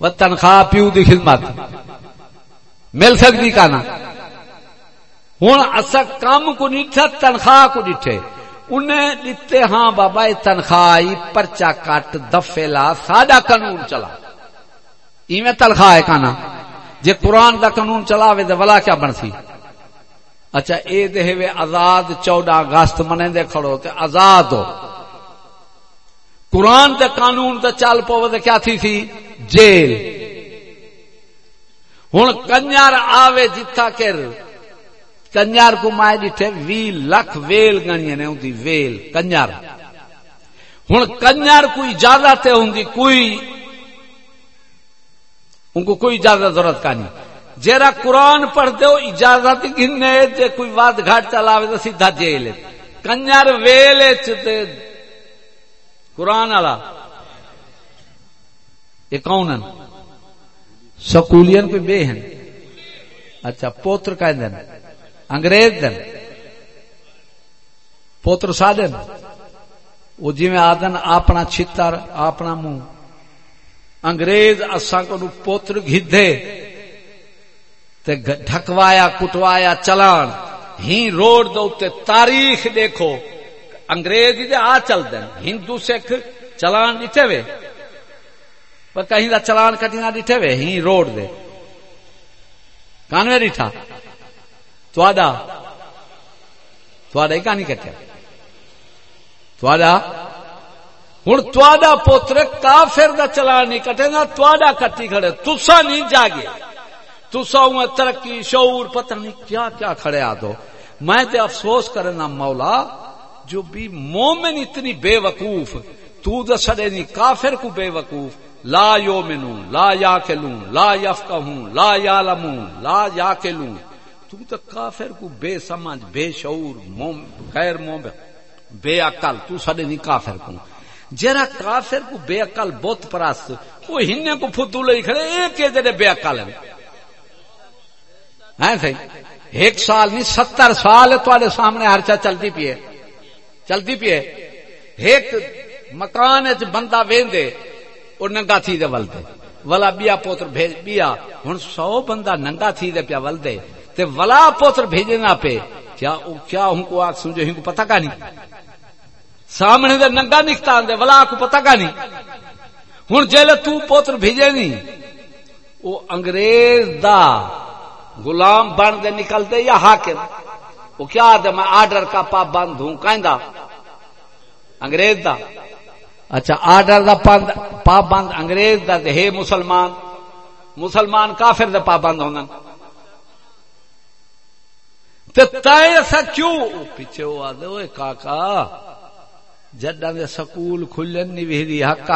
وہ تنخواہ پیو دی خدمت۔ مل سکتی کا نا ہوں اصا کام کو ڈٹھا تنخواہ کو ڈٹھے انہیں دیتے ہاں بابا، یہ تنخواہ آئی پرچا کٹ دفے لا، ساڈا قانون چلا۔ ایویں تنخواہ ہے کانا جے قرآن دا قانون چلا وے ولا کیا بن سی؟ اچھا اے دے وے آزاد چودہ اگست منے دے کھڑو تے آزاد ہو۔ قرآن تے قانون تے چل پو تے کیا تھی سی جیل. ہوں کنجر آوے جتا کر کنجر کو مائے ڈٹھے وی لکھ ویل گنی نے ہوندی ویل. کنجر ہوں کنجر کو اجازت ہوں کوئی ان کو کوئی اجازت ضرورت کا نہیں. جیرا قرآن پڑھ دو اجازت گھنے جے کوئی واد گھاٹ چلاوے تو سیدھا جیل کنجر ویل چ قرآن والا. یہ کون سکولین کوئی بے ہیں. اچھا پوتر کا دن؟ انگریز دن؟ پوتر سا دن؟ وہ جی میں آدن اپنا چھتر اپنا منہ انگریز اصا کو پوتر گھدے تے ڈھکوایا کٹوایا، چلان. ہی روڈ دے تاریخ دیکھو. انگریز دے آ چل دیں ہندو، سکھ چلان ڈٹھے وے پر کہیں دا چلان کٹی نہ ڈٹھے وے ہی روڈ دے۔ کانوے ڈٹھا تھوڑا تھوڑا ہی کہانی کٹیا۔ تھوڑا ہوں تا پوتر کافر دا چلان نہیں کٹے نا تا کٹی کھڑے۔ تسا نہیں جاگے۔ تسا ترقی، شعور، پتہ نہیں کیا کیا کھڑے آ دو میں تے افسوس کرنا مولا جو بھی مومن اتنی بے وقوف، تو دا سڑے نہیں کافر کو بے وقوف، لا یو منو لا یا کلوں لا یفقہوں لا یا لموں لا یا کلوں تو تو کافر کو بے سمجھ، بے شعور، موم، غیر مومن بے عقل، تو سڑے نہیں کافر کو۔ جرا کافر کو بے عقل بہت پرست، وہ ہنے کو فتو لئی کھڑے، ایک جڑے بے عقل ہیں۔ ہیں صحیح ایک سال نہیں ستر سال تے سامنے ہرچا چلتی پیے چلتی پیے ایک مکان چ بندہ ویندے وہ ننگا تھی دے ولدے۔ ولا بیا پوتر بھیج، بیا ہن سو بندہ ننگا تھی دے پیا ولدے۔ تے ولا پوتر بھیجنا پہ کیا کیا ہن کو آگ سمجھو، ہن کو پتہ کا نہیں سامنے دے ننگا نکتا دے، ولا کو پتہ کا نہیں ہن جیلے تو پوتر بھیجے نہیں وہ انگریز دا غلام بن دے نکلتے یا حاکم۔ وہ کیا دے میں آرڈر کا پابند ہوں؟ کہیں انگریز دا۔ اچھا آرڈر دا پابند انگریز دا دے ہے مسلمان۔ مسلمان کافر دا پابند ہوں تے تائیں ایسا کیوں؟ پیچھے وہ آدھے ہوئے کاکا جڈا دے سکول کھلن نہیں بھی حق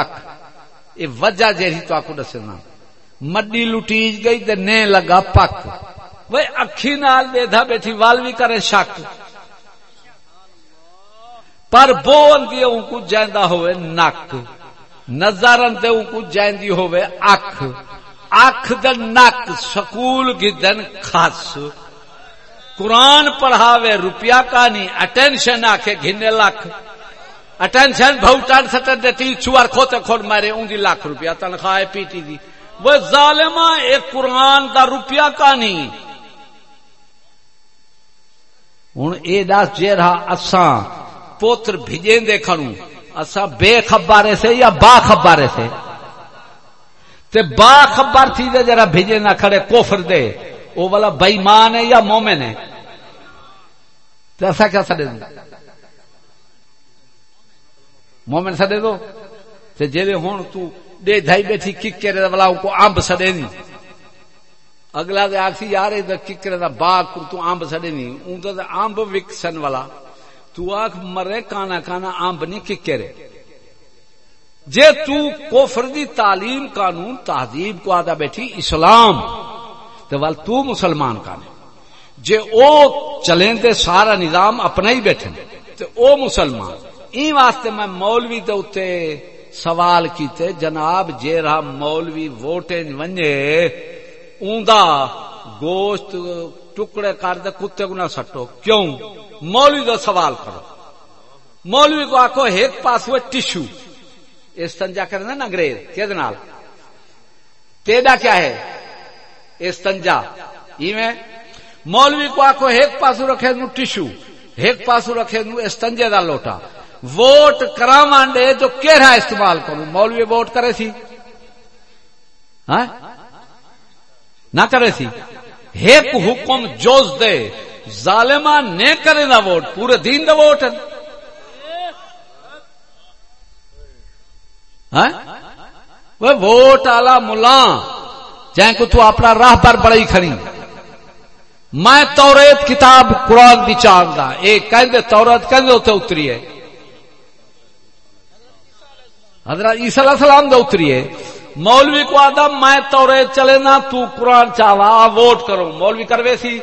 یہ وجہ جیسی تو آپ کو دسنا مڈی لٹیج گئی تے نے لگا پک۔ وہ اکھی نال دے دھا بیٹھی والوی کرے شک پر بو اندی ان کو جائندہ ہوئے نک نظر اندے ان کو جائندی ہوئے اکھ اکھ دے نک سکول گدن خاص قرآن پڑھاوے روپیہ کا نہیں اٹینشن آکھے گھنے لاکھ اٹینشن بہو ٹان سٹن دے تی چوار کھوتے کھوڑ مارے ان دی لاکھ روپیہ تنخواہ پیٹی دی وہ ظالمہ ایک قرآن دا روپیہ کا نہیں ہوں یہ دس جی رہا اساں پوتر بھیجے دیکھنو اساں بے خبارے سے یا با خبارے سے؟ تے با خبر تھی دے جرا بھیجے نہ کھڑے کوفر دے۔ وہ والا بےمان ہے یا مومن ہے؟ تو ایسا کیا سڑے دو مومن سڑے دو؟ تے جیلے ہون تو دے دھائی بیٹھی کک کے والا کو امب سڑے نہیں اگلا دے آخسی یار ادھر ککر دا باغ تو امب سڑے نہیں اون تو امب وکسن والا۔ تو آخ مرے، کانا کانا امب نہیں ککرے جے تو کوفر دی تعلیم قانون تہذیب کو آدھا بیٹھی، اسلام۔ تو وال تو مسلمان کانے۔ جے او چلیں دے سارا نظام اپنا ہی بیٹھے تو او مسلمان۔ این واسطے میں مولوی دے اتے سوال کیتے، جناب، جے رہا مولوی ووٹیں ونجے اوندا گوشت ٹکڑے کر دے، کتے کو نہ سٹو۔ کیوں؟ مولوی کا سوال کرو۔ مولوی کو آخو ایک پاس ہوئے ٹشو۔ استنجا کرنا نا انگریز کہ ٹیڈا کیا ہے؟ استنجا میں مولوی کو آخو ایک پاسو رکھے نو ٹشو ایک پاسو رکھے نو استنجے دا لوٹا۔ ووٹ کرا دے تو کہڑا استعمال کروں۔ مولوی ووٹ کرے سی۔ ہاں؟ نہ کرے سی۔ ایک حکم جوز دے۔ ظالمہ نے کرے نہ ووٹ، پورے دین دا ووٹ ہے۔ ہاں؟ وہ ووٹ آلا ملا۔ جائیں کو تو اپنا راہ پر بڑی کھڑی۔ میں توریت کتاب قرآن دی چاہتا ایک کہندے تورت کہندے ہوتے اتری ہے۔ حضرت عیسیٰ علیہ السلام دے اتری ہے۔ مولوی کو آدم میں تورے چلے نا، تو قرآن چاوا ووٹ کرو۔ مولوی کروے سی۔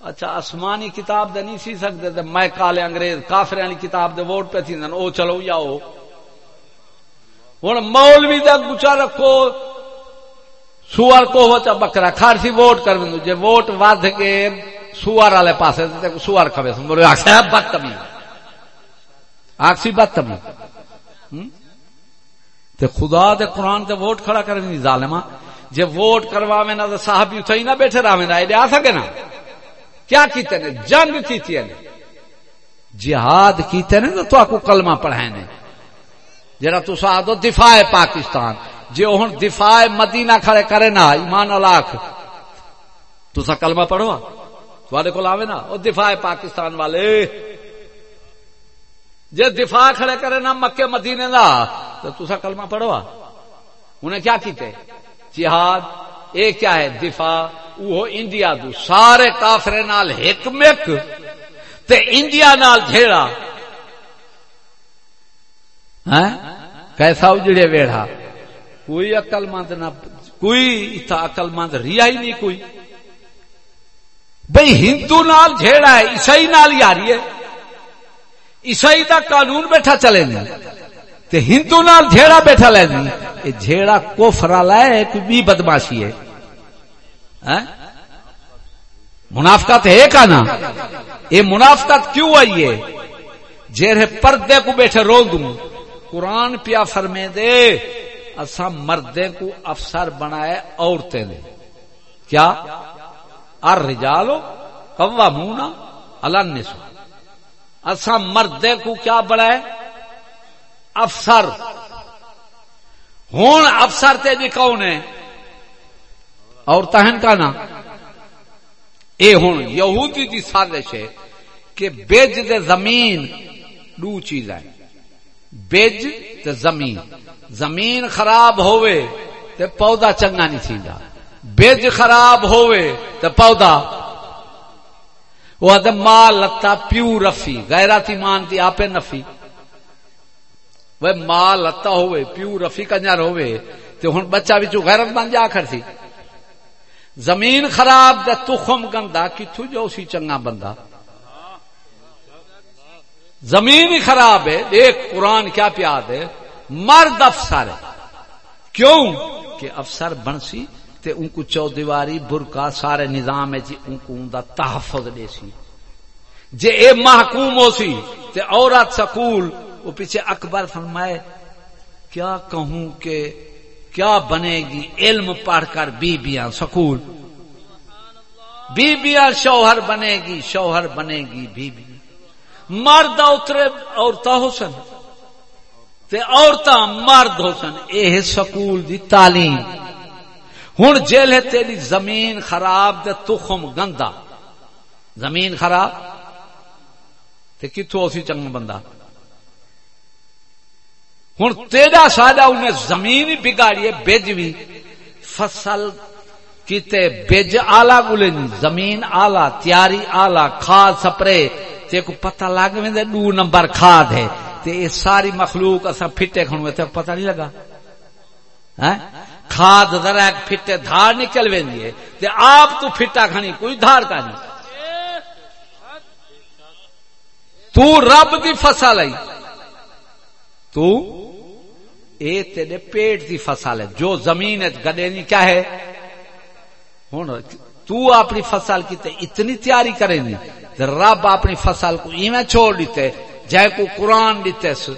اچھا آسمانی کتاب دے نہیں سی سکتے دے میں کالے انگریز کافر والی کتاب دے ووٹ پہ تھی او چلو یا او۔ ہوں مولوی دا گچا رکھو۔ سوار کو ہو چا بکرا خارسی ووٹ کر دوں جے ووٹ ود کے سوار والے پاسے سوار کھوے سن۔ آخر بدتمی آخسی بدتمی تے خدا دے قرآن تے ووٹ کھڑا کرے ظالما جے ووٹ کروا میں نہ صاحب اتھے ہی نہ بیٹھے رہا میں نہ آ سکے نا کیا کیتے نے؟ جنگ کیتی نے۔ جہاد کیتے نے تو آپ کو کلمہ پڑھائے نے۔ جرا تو سا دفاع پاکستان جی ہوں دفاع مدینہ کھڑے کرے نا ایمان الاخ تو سا کلمہ پڑھو تھوڑے کو آوے نا وہ دفاع پاکستان والے۔ جی دفاع کھڑے کرے نا مکے مدینے دا تو تسا کلمہ پڑھو انہیں کیا کیتے؟ جہاد، ایک کیا ہے؟ دفاع وہ انڈیا دو۔ سارے کافرے نال ہک تے انڈیا نال جھیڑا۔ ہاں؟ کیسا اجڑے ویڑا کوئی عقل مند نہ، کوئی اتنا عقل مند ریا ہی نہیں کوئی۔ بھائی ہندو نال جھیڑا ہے، عیسائی نال یاری ہے۔ عیسائی دا قانون بیٹھا چلے نہیں تے ہندو نال جھیڑا بیٹھا لے جی۔ نہیں یہ جھیڑا کوفرا لائے کوئی بھی بدماشی ہے۔ ہاں؟ منافقت ہے کا نا؟ یہ منافقت کیوں آئی ہے؟ جیرے پردے کو بیٹھے رو دوں۔ قرآن پیا فرمے دے اسا مردے کو افسر بنائے عورتیں دے کیا؟ ار رجالو کوا مونا النسو اسا مردے کو کیا بنائے؟ افسر۔ ہوں افسر تے جی کون ہے؟ اور تہن کا نا؟ اے ہوں یہودی دی سازش ہے کہ بیج دے زمین دو چیز ہے بیج تے زمین۔ زمین خراب ہوئے تے پودا چنگا نہیں تھیندا۔ بیج خراب ہوئے تے پودا۔ وہ مال لتا پیو رفی غیراتی مانتی آپ نفی۔ وہ مال لتا ہوئے پیو رفی کنجر ہوئے تے ہن بچہ بھی غیرت بن جا کر تھی زمین خراب دے تخم گندا کتھو جو سی چنگا بندہ زمین ہی خراب ہے ایک قرآن کیا پیاد ہے مرد افسر ہے کیوں کہ افسر بنسی تے ان کو چو دیواری برکا سارے نظام ہے جی ان کو ان دا تحفظ دے سی جے اے محکوم ہو سی تے عورت سکول وہ پیچھے اکبر فرمائے، کیا کہوں کہ کیا بنے گی علم پڑھ کر بیبیاں سکول؟ بیبیاں شوہر بنے گی، شوہر بنے گی بیبی۔ مرد اترے عورتیں حسن، تے عورتاں مرد حسن، اے سکول دی تعلیم۔ ہوں جیل ہے تیری زمین خراب دے تخم گندا۔ زمین خراب؟ تے کتوں اسی چنگ بندہ؟ ہوں تیرا ساڈا انہیں زمین ہی بگاڑی ہے بج بھی فصل کیتے بج آلہ گلے زمین آلہ، تیاری آلہ، کھاد سپرے۔ تے کو پتہ لگ ویندے دو نمبر کھاد ہے۔ تے یہ ساری مخلوق اسا پھٹے کھنو تے پتہ نہیں لگا۔ ہیں کھاد ذرا ایک پھٹے دھار نکل ویندی ہے۔ تے آپ تو پھٹا کھنی، کوئی دھار کا نہیں۔ تو رب دی فصل ہے۔ تو اے تیرے پیٹ دی فصل ہے۔ جو زمین ہے، گدے نہیں، کیا ہے؟ ہوں تو اپنی فصل کی تے اتنی تیاری کرے گی رب اپنی فصل کو ایویں چھوڑ دیتے، جائے کو قرآن دیتے۔ سو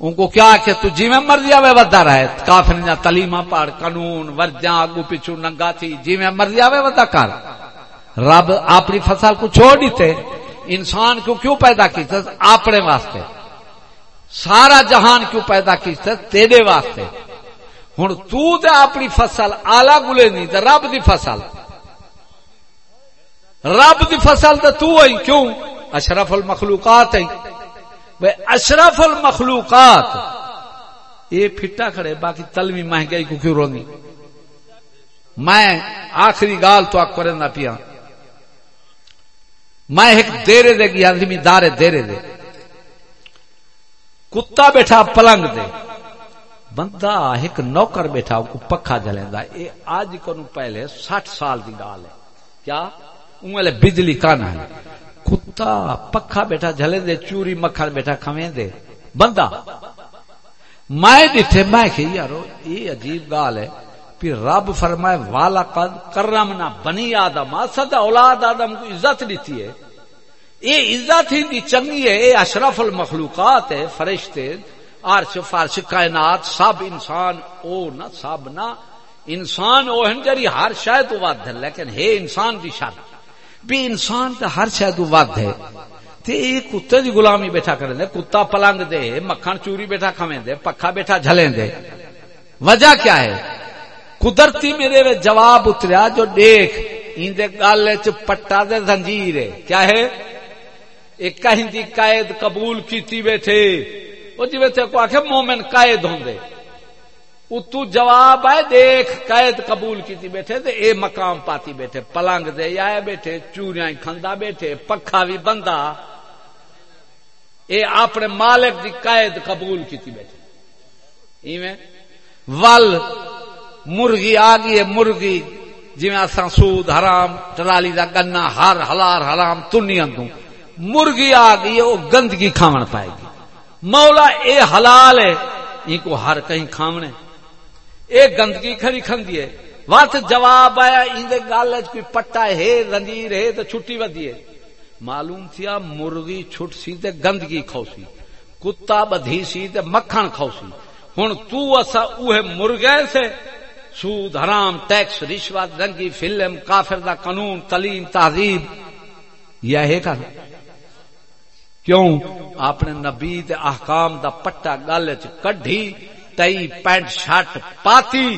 ان کو کیا کہ تو جی میں مرضی آوے ودا رہے۔ کافر نے تلیمہ پڑھ قانون ورجاں اگو پیچھو ننگا تھی جی میں مرضی آوے ودا کر۔ رب اپنی فصل کو چھوڑ دیتے، انسان کو کیوں پیدا کی اپنے واسطے۔ سارا جہان کیوں پیدا کی تھا تیرے واسطے۔ ہوں تو اپنی فصل آلہ گلے نہیں تو رب دی فصل۔ رب دی فصل تو تو آئی، کیوں؟ اشرف المخلوقات ہے بھائی اشرف المخلوقات۔ یہ پھٹا کھڑے، باقی تلوی مہنگائی کو کیوں رونی؟ میں آخری گال تو آپ کرنا پیا۔ میں ایک دیرے دے گیا زمیندار دیرے دے۔ کتا بیٹھا پلنگ دے۔ بندہ ایک نوکر بیٹھا کو پکھا جلیندا۔ اے آج کو پہلے سٹھ سال دی گال ہے۔ کیا؟ انگلے بجلی کانا ہے۔ کتا پکھا بیٹھا جھلے دے چوری مکھن بیٹھا کھویں دے۔ بندہ، میں دیتے میں کہ یارو یہ عجیب گال ہے۔ پھر رب فرمائے، والا قد کرمنا بنی آدم صد اولاد آدم کو عزت دیتی ہے۔ یہ عزت ہی دی چنگی ہے یہ اشرف المخلوقات ہے، فرشتے، عرش فارش کائنات، سب انسان او نہ، سب نہ۔ انسان او ہنجری ہر شاید ود ہے، لیکن ہے انسان دی شان۔ بھی انسان تو ہر شاید ود ہے۔ تے اے کتے دی غلامی بیٹھا کریں دے، کتا پلنگ دے، مکھن چوری بیٹھا کھویں دے، پکھا بیٹھا جھلیں دے۔ وجہ کیا ہے؟ قدرتی میرے وے جواب اتریا جو دیکھ ان دے گل چ پٹا دے زنجیر ہے۔ کیا ہے؟ ایک کہیں دی قائد قبول کیتی بیٹھے او جی تے کو آکھے مومن قائد ہوندے اتو جواب ہے دیکھ قید قبول کیتی بیٹھے تے اے مقام پاتی بیٹھے پلنگ دے یا بیٹھے چوریاں کھندا بیٹھے پکھا بھی بندہ اے اپنے مالک دی قید قبول کیتی بیٹھے ایویں ول مرغی آ گئی ہے، مرغی جی اساں سود حرام ٹرالی دا گنا ہر، حلال، حرام تنی اندوں۔ مرغی آ گئی ہے، وہ گندگی کھاون پائے گی۔ مولا، اے حلال ہے۔ ان کو ہر کہیں کھاونے۔ اے گندگی کھری کھندی ہے۔ وقت جواب آیا، ان دے گل کوئی پٹا ہے، رنجیر ہے تو چھٹی ودی ہے۔ معلوم تھیا، مرغی چھٹ سی تے گندگی کھوسی کتا بدھی سی تے مکھن کھوسی ہن تو اسا اوہ مرغے سے سود، حرام، ٹیکس، رشوت، رنگی، فلم، کافر دا قانون، تعلیم، تہذیب۔ یہ ہے کہ کیوں؟ اپنے نبی دے احکام دا پٹا گل چ کڈھی، تئی پینٹ شرٹ پاتی۔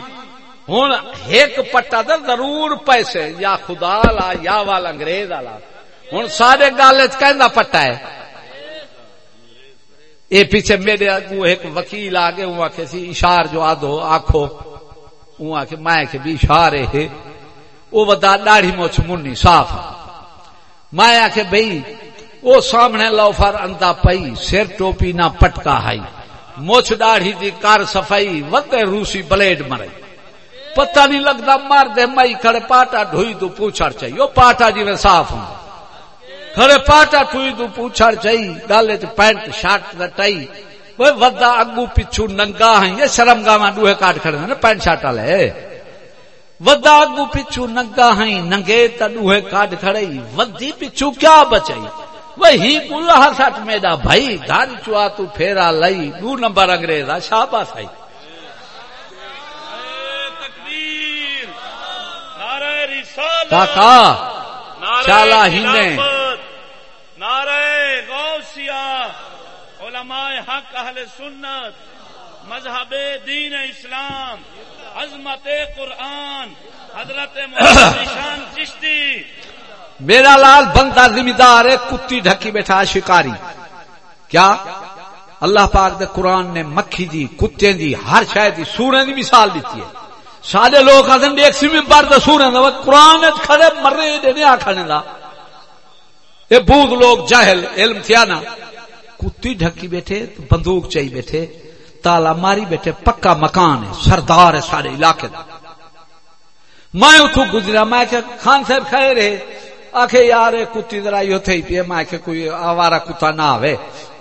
ہوں ایک پٹا تو ضرور پیسے، یا خدا لا، یا وال انگریز والا ہوں سارے گل کہ پٹا ہے۔ یہ پیچھے میرے اگو ایک وکیل آ گئے وہ آخے سی اشار جو آدھو آخو وہ آخ میں کہ بھی اشار ہے۔ وہ بتا داڑھی موچ منی، صاف۔ میں آخ بھائی وہ سامنے لوفر اندا پئی، سر ٹوپی نہ پٹکا ہائی۔ مچھ داڑھی دی کار صفائی ودے روسی بلیڈ مرے پتہ نہیں لگتا مر دے مئی کھڑے پاٹا ڈھوئی تو پوچھڑ چاہیے وہ پاٹا جی میں صاف ہوں۔ کھڑے پاٹا ڈھوئی تو پوچھڑ چاہیے گالے چ پینٹ، شرٹ رٹائی وہ ودا اگو پچھو ننگا ہیں، یہ شرم گاواں ڈوہے کاٹ کھڑے ہیں، پینٹ شرٹ والے۔ ودا اگو پچھو ننگا ہیں، ننگے تا ڈوہے کاٹ کھڑے۔ ودی پچھو کیا بچائی وہی کلہ سٹ میڈا بھائی دھر چوا تو پھیرا لئی دو نمبر انگریزا شاباش آئی۔ کاکا چالا ہی نے۔ نعرہ غوثیہ۔ علماء حق اہل سنت۔ مذہب دین اسلام۔ عظمت قرآن۔ حضرت شان چشتی۔ میرا لال بندہ ذمہ دار ہے، کتی ڈھکی بیٹھا شکاری۔ کیا؟ اللہ پاک دے قرآن نے مکھی دی کتے دی، ہر شاید دی سورے دی مثال دیتی ہے۔ سارے لوگ آدھے ایک سی بار دا سورے دا قرآن کھڑے، مرے دے نہیں آکھنے دا۔ اے بود لوگ، جاہل، علم تھیا نا۔ کتی ڈھکی بیٹھے، بندوق چاہی بیٹھے، تالا ماری بیٹھے، پکا مکان ہے، سردار ہے سارے علاقے دا۔ میں اتو گزرا، میں کہ خان صاحب خیر ہے۔ آخ یار کتی درائی اتنے ہی پی میں کہ کوئی آوارا کتا نہ آوے۔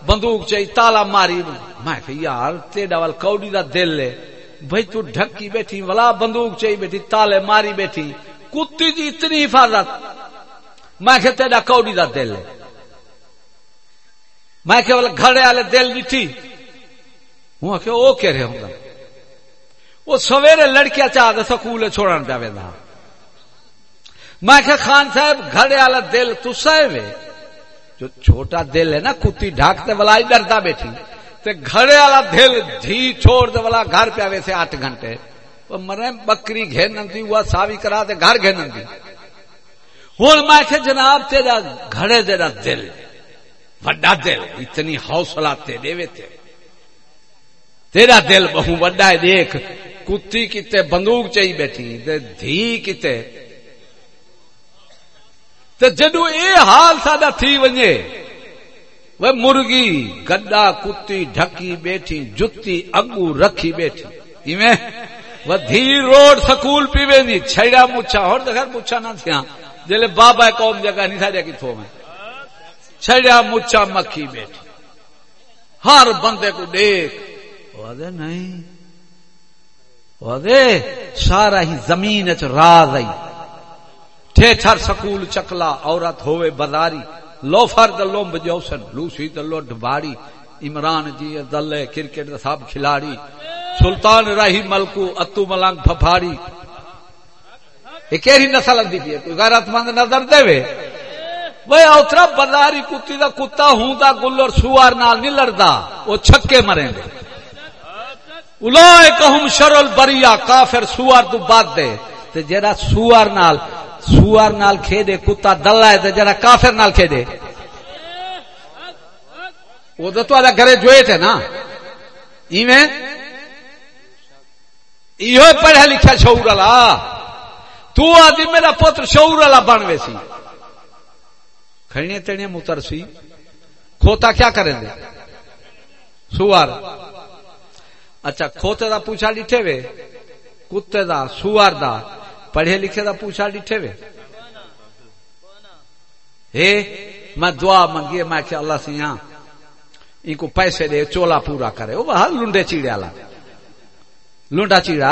بندوق چاہیے تالا ماری۔ میں کہ یار، تیڈا وال کوڑی دا دل ہے۔ بھائی تو ڈھکی بیٹھی، ولا بندوق چاہیے بیٹھی، تالے ماری بیٹھی۔ کتی دی اتنی حفاظت۔ میں کہ تیڈا کوڑی دا دل ہے۔ میں کہ گھڑے والے دل ڈٹھی ہوں کہ وہ کہہ رہے ہوں وہ سویرے لڑکیاں چاہتے سکول چھوڑن جاوے دا میں کہ خان صاحب، گھڑے والا دل تسا ہے جو چھوٹا دل ہے نا، کتی ڈھاکتے والا ہی ڈرتا بیٹھی۔ تے گھڑے والا دل، دھی چھوڑ دے والا گھر پہ آوے سے آٹھ گھنٹے۔ وہ مرے، بکری گھیرن دی ہوا ساوی کرا دے گھر گھیرن دی ہوں میں کہ جناب، تیرا گھڑے تیرا دل، وڈا دل، اتنی حوصلہ تیرے وے تے۔ تیرا دل بہو وڈا ہے، دیکھ، کتی کتے بندوق چاہیے بیٹھی دھی کتے جدو یہ حال سا تھی وجے وہ مرغی گڈا کتی، ڈھکی بیٹھی، جتی اگو رکھی بیٹھی۔ وہ دھی روڈ سکول پی وی چھڑا مچھا اور گھر مچھا نہ تھیا جلے بابا قوم جگہ نہیں ساڑیا کتوں میں؟ چھڑا مچھا مکھی بیٹھی۔ ہر بندے کو دیکھ۔ نہیں۔ سارا ہی زمین راز آئی۔ ٹھیٹھر سکول چکلا، عورت ہوئے بازاری۔ لوفر دا لومب جوسن، لوسی دا لوڈ عمران جی دلے کرکٹ دا سب کھلاڑی۔ سلطان راہی ملکو، اتو ملنگ پھپھاڑی۔ یہ کیری نسل اندی پی کوئی غیرت مند نظر دے وے وہ اوترا بازاری کتی دا کتا ہوں دا گل اور سوار نال نہیں لڑدا۔ وہ چھکے مریں گے اولائکہم شر البریہ، کافر سوار تو بات دے۔ تے جڑا سوار نال سوار نال کھیدے، کتا دلہ ہے تے جڑا کافر نال کھیدے۔ او وہ تو تو گھرے جوئے تھے نا۔ ایویں؟ یہ پڑھا لکھا شعور والا۔ تو آدھی میرا پتر شعور والا بن ویسی کھڑنے تیڑے متر سی۔ کھوتا کیا کریں دے؟ سوار۔ اچھا کھوتے دا پوچھا ڈٹھے وے۔ کتے دا، سوار دا۔ پڑھے لکھے دا پوچھا ڈٹھے وے۔ اے، میں دعا منگی، میں کہ اللہ سے یہاں ان کو پیسے دے، چولا پورا کرے۔ وہ بہت لنڈے چیڑے والا۔ لنڈا چیڑا۔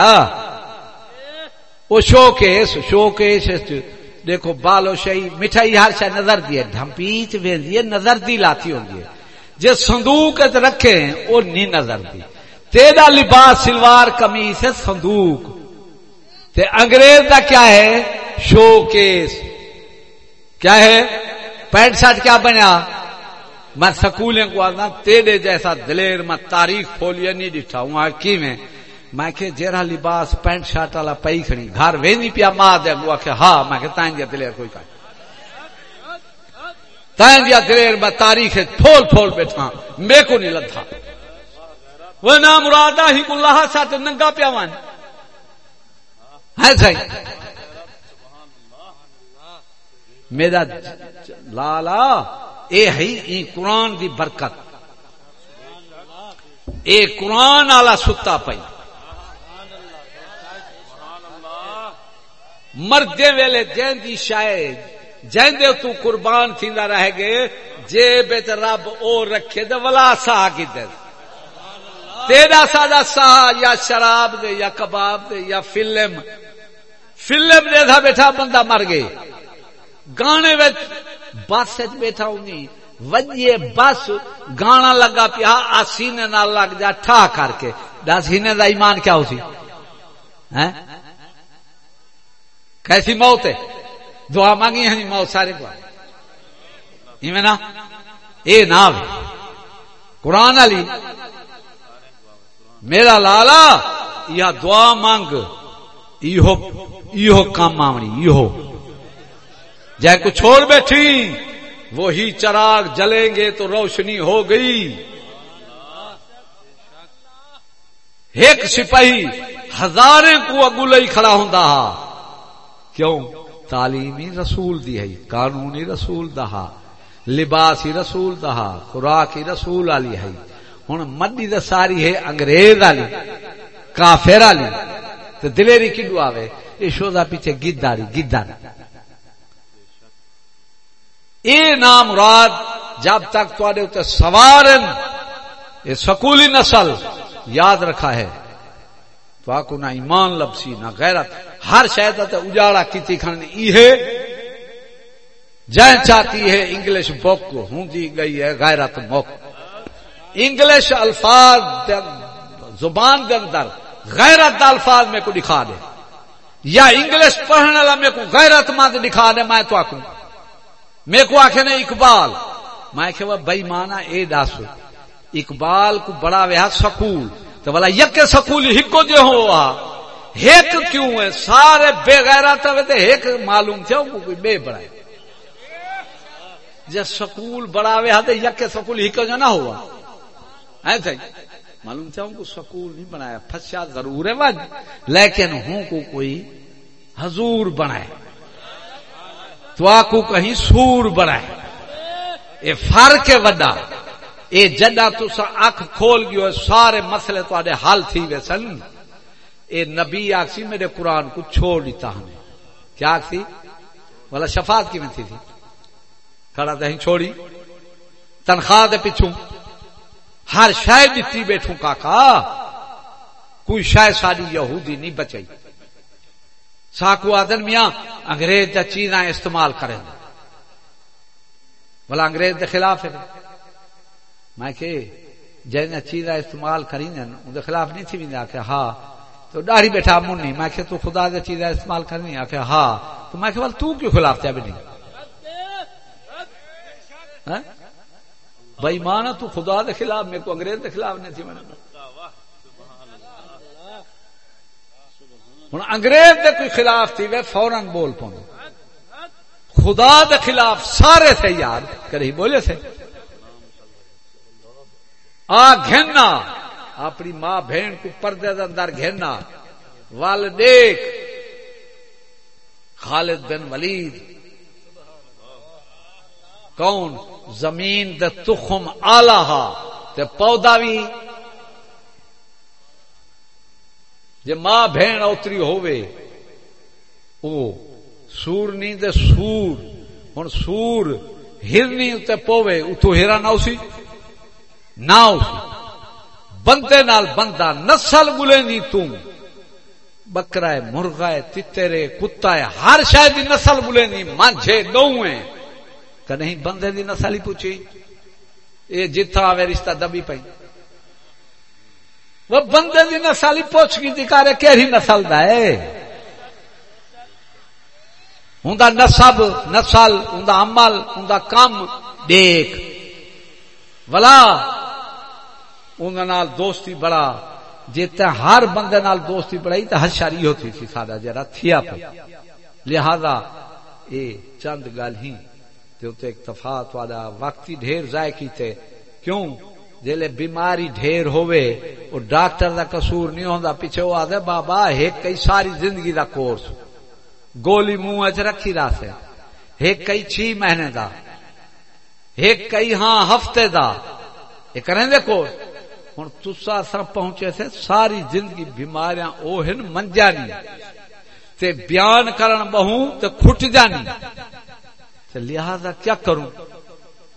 وہ شو کیس شو کیس دیکھو بالو شہی مٹھائی ہر شاید نظر دیے ڈھمپیچ ویندی نظر دی لاتی ہوں گی جے صندوق رکھے وہ نہیں نظر دی۔ تیرا لباس سلوار کمیس ہے، صندوق۔ تے انگریز دا کیا ہے؟ Showcase. کیا ہے؟ پینٹ شرٹ کیا بنیا؟ میں سکولیں کو آنا تیرے جیسا دلیر میں تاریخ کھولیا نہیں ڈٹھا ہوں کی میں؟ میں کہ جیرا لباس، پینٹ شرٹ والا پئی کھڑی، گھر وے پیا ماں دے گوا کہ ہاں میں کہ تائیں دیا دلیر کوئی کہ تائیں دیا دلیر میں تاریخ پھول پھول بیٹھا میں کو نہیں لدھا۔ وہ نام مرادا ہی اللہ ساتھ ننگا پیا وان۔ ہے صحیح میرا لالا، اے ہے قرآن دی برکت۔ اے قرآن والا ستا پئی۔ مردے ویلے جین دی شاید جین دے تو قربان تھیندا رہ گئے جے بیت رب او رکھے دے ولا سا کی دے تیرا سادہ سا یا شراب دے یا کباب دے یا فلم۔ فلم دے تھا بیٹھا، بندہ مر گئے۔ گانے بس بیٹھا ہوں وجے بس گانا لگا پیا آسینے نہ لگ جا ٹھا کر کے۔ دس ہینے دا ایمان کیا ہو سی؟ کیسی موت ہے؟ دعا مانگی ہے جی موت سارے کو۔ نا؟ اے نا قرآن علی، میرا لالا یہ دعا مانگ۔ یہ کام آمنی جائے کو چھوڑ بیٹھی، وہی چراغ جلیں گے تو روشنی ہو گئی۔ ایک سپاہی ہزارے کو اگولئی کھڑا ہوں کیوں؟ تعلیمی رسول دی ہے، قانونی رسول دہا لباسی رسول دہا خوراکی رسول آلی ہے۔ ہوں مڈی دا ساری ہے، انگریز آلی کافر آلی تو دلیری کڈو آوے؟ یہ شوزا پیچھے گداری گداری اے نام رات جب تک تے سوارن یہ سکولی نسل یاد رکھا ہے، تو آکو نہ ایمان لبسی، نہ غیرت، ہر شاید اجاڑا کی کھانے ہے، جائیں چاہتی ہے انگلش بک ہوں دی گئی ہے غیرت مک انگلش الفاظ زبان کے اندر غیرت الفاظ میں کو دکھا دے۔ یا انگلش پڑھنے والا میں کو غیرت مند دکھا دے، میں تو آکوں میں کو آخ نے، اقبال۔ میں کہ بئی مانا اے دس اقبال کو بڑا ویا سکول۔ تو بلا یک سکول ہکو جو ہوا ایک کیوں ہے؟ سارے بے غیرہ تو ایک معلوم تھے کوئی بے بڑا جب سکول بڑا ویا تو یک سکول ہکو جو نہ ہوا ایسا معلوم تھا ان کو سکول نہیں بنایا پھسیا ضرور ہے وج لیکن ہوں کو کوئی حضور بنائے۔ تو آکو کہیں سور بڑھائے اے فرق ہے وڈا۔ اے جڈا تسا اکھ کھول گیو سارے مسئلے تو حل تھی وے سن۔ اے نبی آکسی میرے قرآن کو چھوڑ دیتا ہمیں۔ کیا آکسی والا شفاعت کی میں تھی تھی؟ کھڑا دہیں چھوڑی۔ تنخواہ دے پچھوں۔ ہر شاید دیتی بیٹھوں کاکا۔ کوئی شاید ساری یہودی نہیں بچائی۔ ساکو آدن میاں، انگریز دا چیزاں استعمال کریں۔ بلا انگریز دے خلاف ہے۔ میں کہ جن چیزاں استعمال کریں ان دے خلاف نہیں تھی بھی۔ آ کہ ہاں تو ڈاڑی بیٹھا منی میں کہ تو خدا دے چیزاں استعمال کرنی آ کہ ہاں تو میں کہ تو کیوں خلاف چاہ بھی نہیں؟ ہاں؟ بھائی مانا تو خدا دے خلاف، میرے کو انگریز دے خلاف نہیں تھی میں ہوں انگریز دے کوئی خلاف تھی وہ فوراً بول پاؤں خدا دے خلاف سارے سے یاد کرے، بولے سے۔ آ گھننا اپنی ماں بہن کو پردے اندر گھیرنا وال دیکھ خالد بن ولید۔ کون؟ زمین دے تخم آلہ تے پودا بھی جے ماں بہن اوتری ہووے، او سور نہیں دے سور، ہن سور ہرنی تے پوے اتو ہیرا نہ اسی نہ اسی بندے نال بندہ نسل گلے نہیں تم بکرا ہے مرغا ہے تیترے کتا ہے ہر شاید نسل بلے نہیں مانجھے دو کہ نہیں، بندے دی نسل ہی پوچھی۔ یہ جتھا آوے رشتہ دبی پئی۔ وہ بندے دی نسل ہی پوچھ کی دکھارے کہڑی نسل دا ہے۔ ہوں نسب نسل، ہوں عمل، ہوں کم دیکھ۔ ولا ان دوستی بڑا۔ جیتا ہر بندے نال دوستی بڑھائی تو ہشاری ہوتی تھی سادہ جرا تھیا پہ لہذا، اے چند گل ہی۔ اکتفات والا وقتی ڈھیر ضائع کیتے۔ کیوں؟ جیلے بیماری ڈھیر ہوئے وہ ڈاکٹر دا قصور نہیں ہوندا۔ پیچھے وہ آدھے بابا، ایک کئی ساری زندگی دا کورس۔ گولی منہ چ رکھی راس ایک کئی چھ مہینے دا۔ ایک کئی ہاں ہفتے دا۔ یہ کریں دے کورس۔ ہوں تسا سر پہنچے سے ساری زندگی بیماریاں او ہن منجا تے بیان کرن بہوں تے کھٹ جانی۔ لہذا کیا کروں؟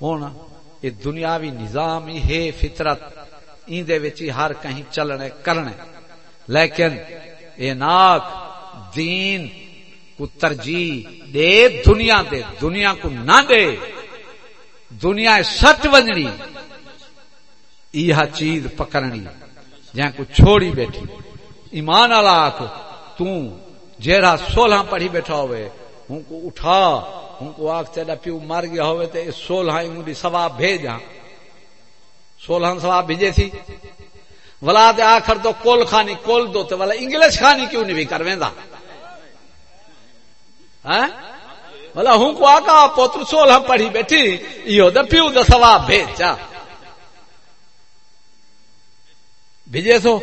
ہونا یہ دنیاوی نظام ہی ہے فطرت این دے وچ ہر کہیں چلنے، کرنے۔ لیکن اے ناک، دین کو ترجیح دے، دنیا دے، دنیا کو نہ دے۔ دنیا سچ ونجنی یہ چیز پکڑنی، جہاں کو چھوڑی بیٹھی۔ ایمان والا آخ تیرا سولہ پڑھی بیٹھا ہوئے ہوں کو اٹھا۔ ہوں کو آخ تیرا پیو مر گیا ہوئے تو سولہ دی سواب بھیجا سولہ سواب بھیجے تھی۔ ولا دے آخر تو کول خانی کول دو تو والا انگلش خانی کیوں نہیں بھی کرویں ہاں؟ بلا ہوں کو آکا پوتر سولہ پڑھی بیٹھی یہ دا پیو دا سواب بھیجا بھیجے سو؟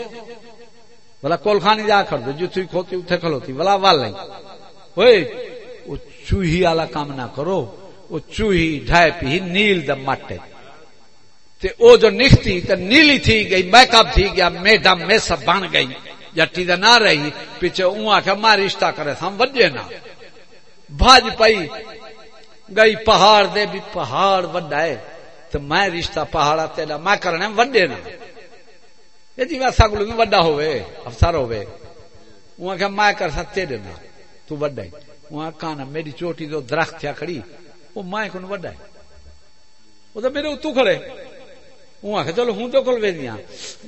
بلا کول خانی جا کر دو جتھی کھوتی، اتھے کھلوتی بلا وال نہیں۔ ہوئے چوہی والا کام نہ کرو، وہ چوہی ڈھائی پی نیل دم مٹے۔ تے او جو نکھتی تے نیلی تھی گئی، میک اپ تھی گیا، میڈم میں سب بن گئی، جٹی دا نہ رہی، پیچھے اون آکھا ماں رشتہ کرے، ہم وجے نہ۔ بھاج پئی گئی پہاڑ دے بھی پہاڑ وڈا ہے تو میں رشتہ پہاڑا تیرا، میں کرنے وڈے نہ۔ یہ جی ویسا کو وڈا ہوئے افسر ہوئے وہاں کہ میں کر سکتے دینا تو وڈا ہے وہاں کہنا میری چوٹی تو درخت تھیا کھڑی وہ میں کون وڈا ہے وہ تو میرے اتو کھڑے وہاں کہ چلو ہوں تو کل وے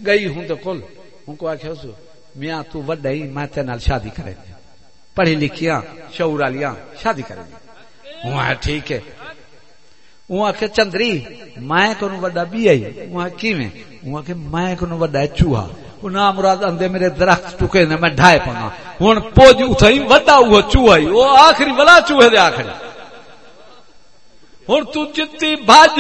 گئی ہوں تو کل ہوں کو آخیا سو میاں تو وڈا ہی میں تیرے نال شادی کرے پڑھی لکھیاں شعور والیاں شادی کرے وہاں ٹھیک ہے وہاں کہ چندری میں کون وڈا بھی آئی وہاں کیویں وہاں کہ میں کون وڈا ہے چوہا نہ مراد اندے میرے درخت ٹکے نے میں ڈھائے پنا ہوں پوج اتائی وڈا وہ چوہا ہی وہ آخری بلا چوہے دے آخری۔ ہوں تو جتی بھج۔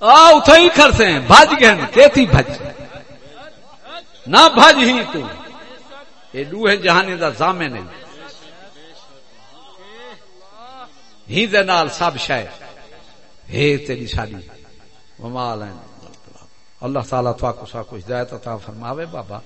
آ اتائی کھرسے بھج گئے کیتی بھج۔ نہ بھج ہی تو۔ یہ ڈوہے جہانی دا زامے نہیں ہی دے نال سب شے۔ ہے تیری شادی۔ ومال اللہ تعالیٰ تو کو سا کچھ ہدایت عطا فرماوے بابا۔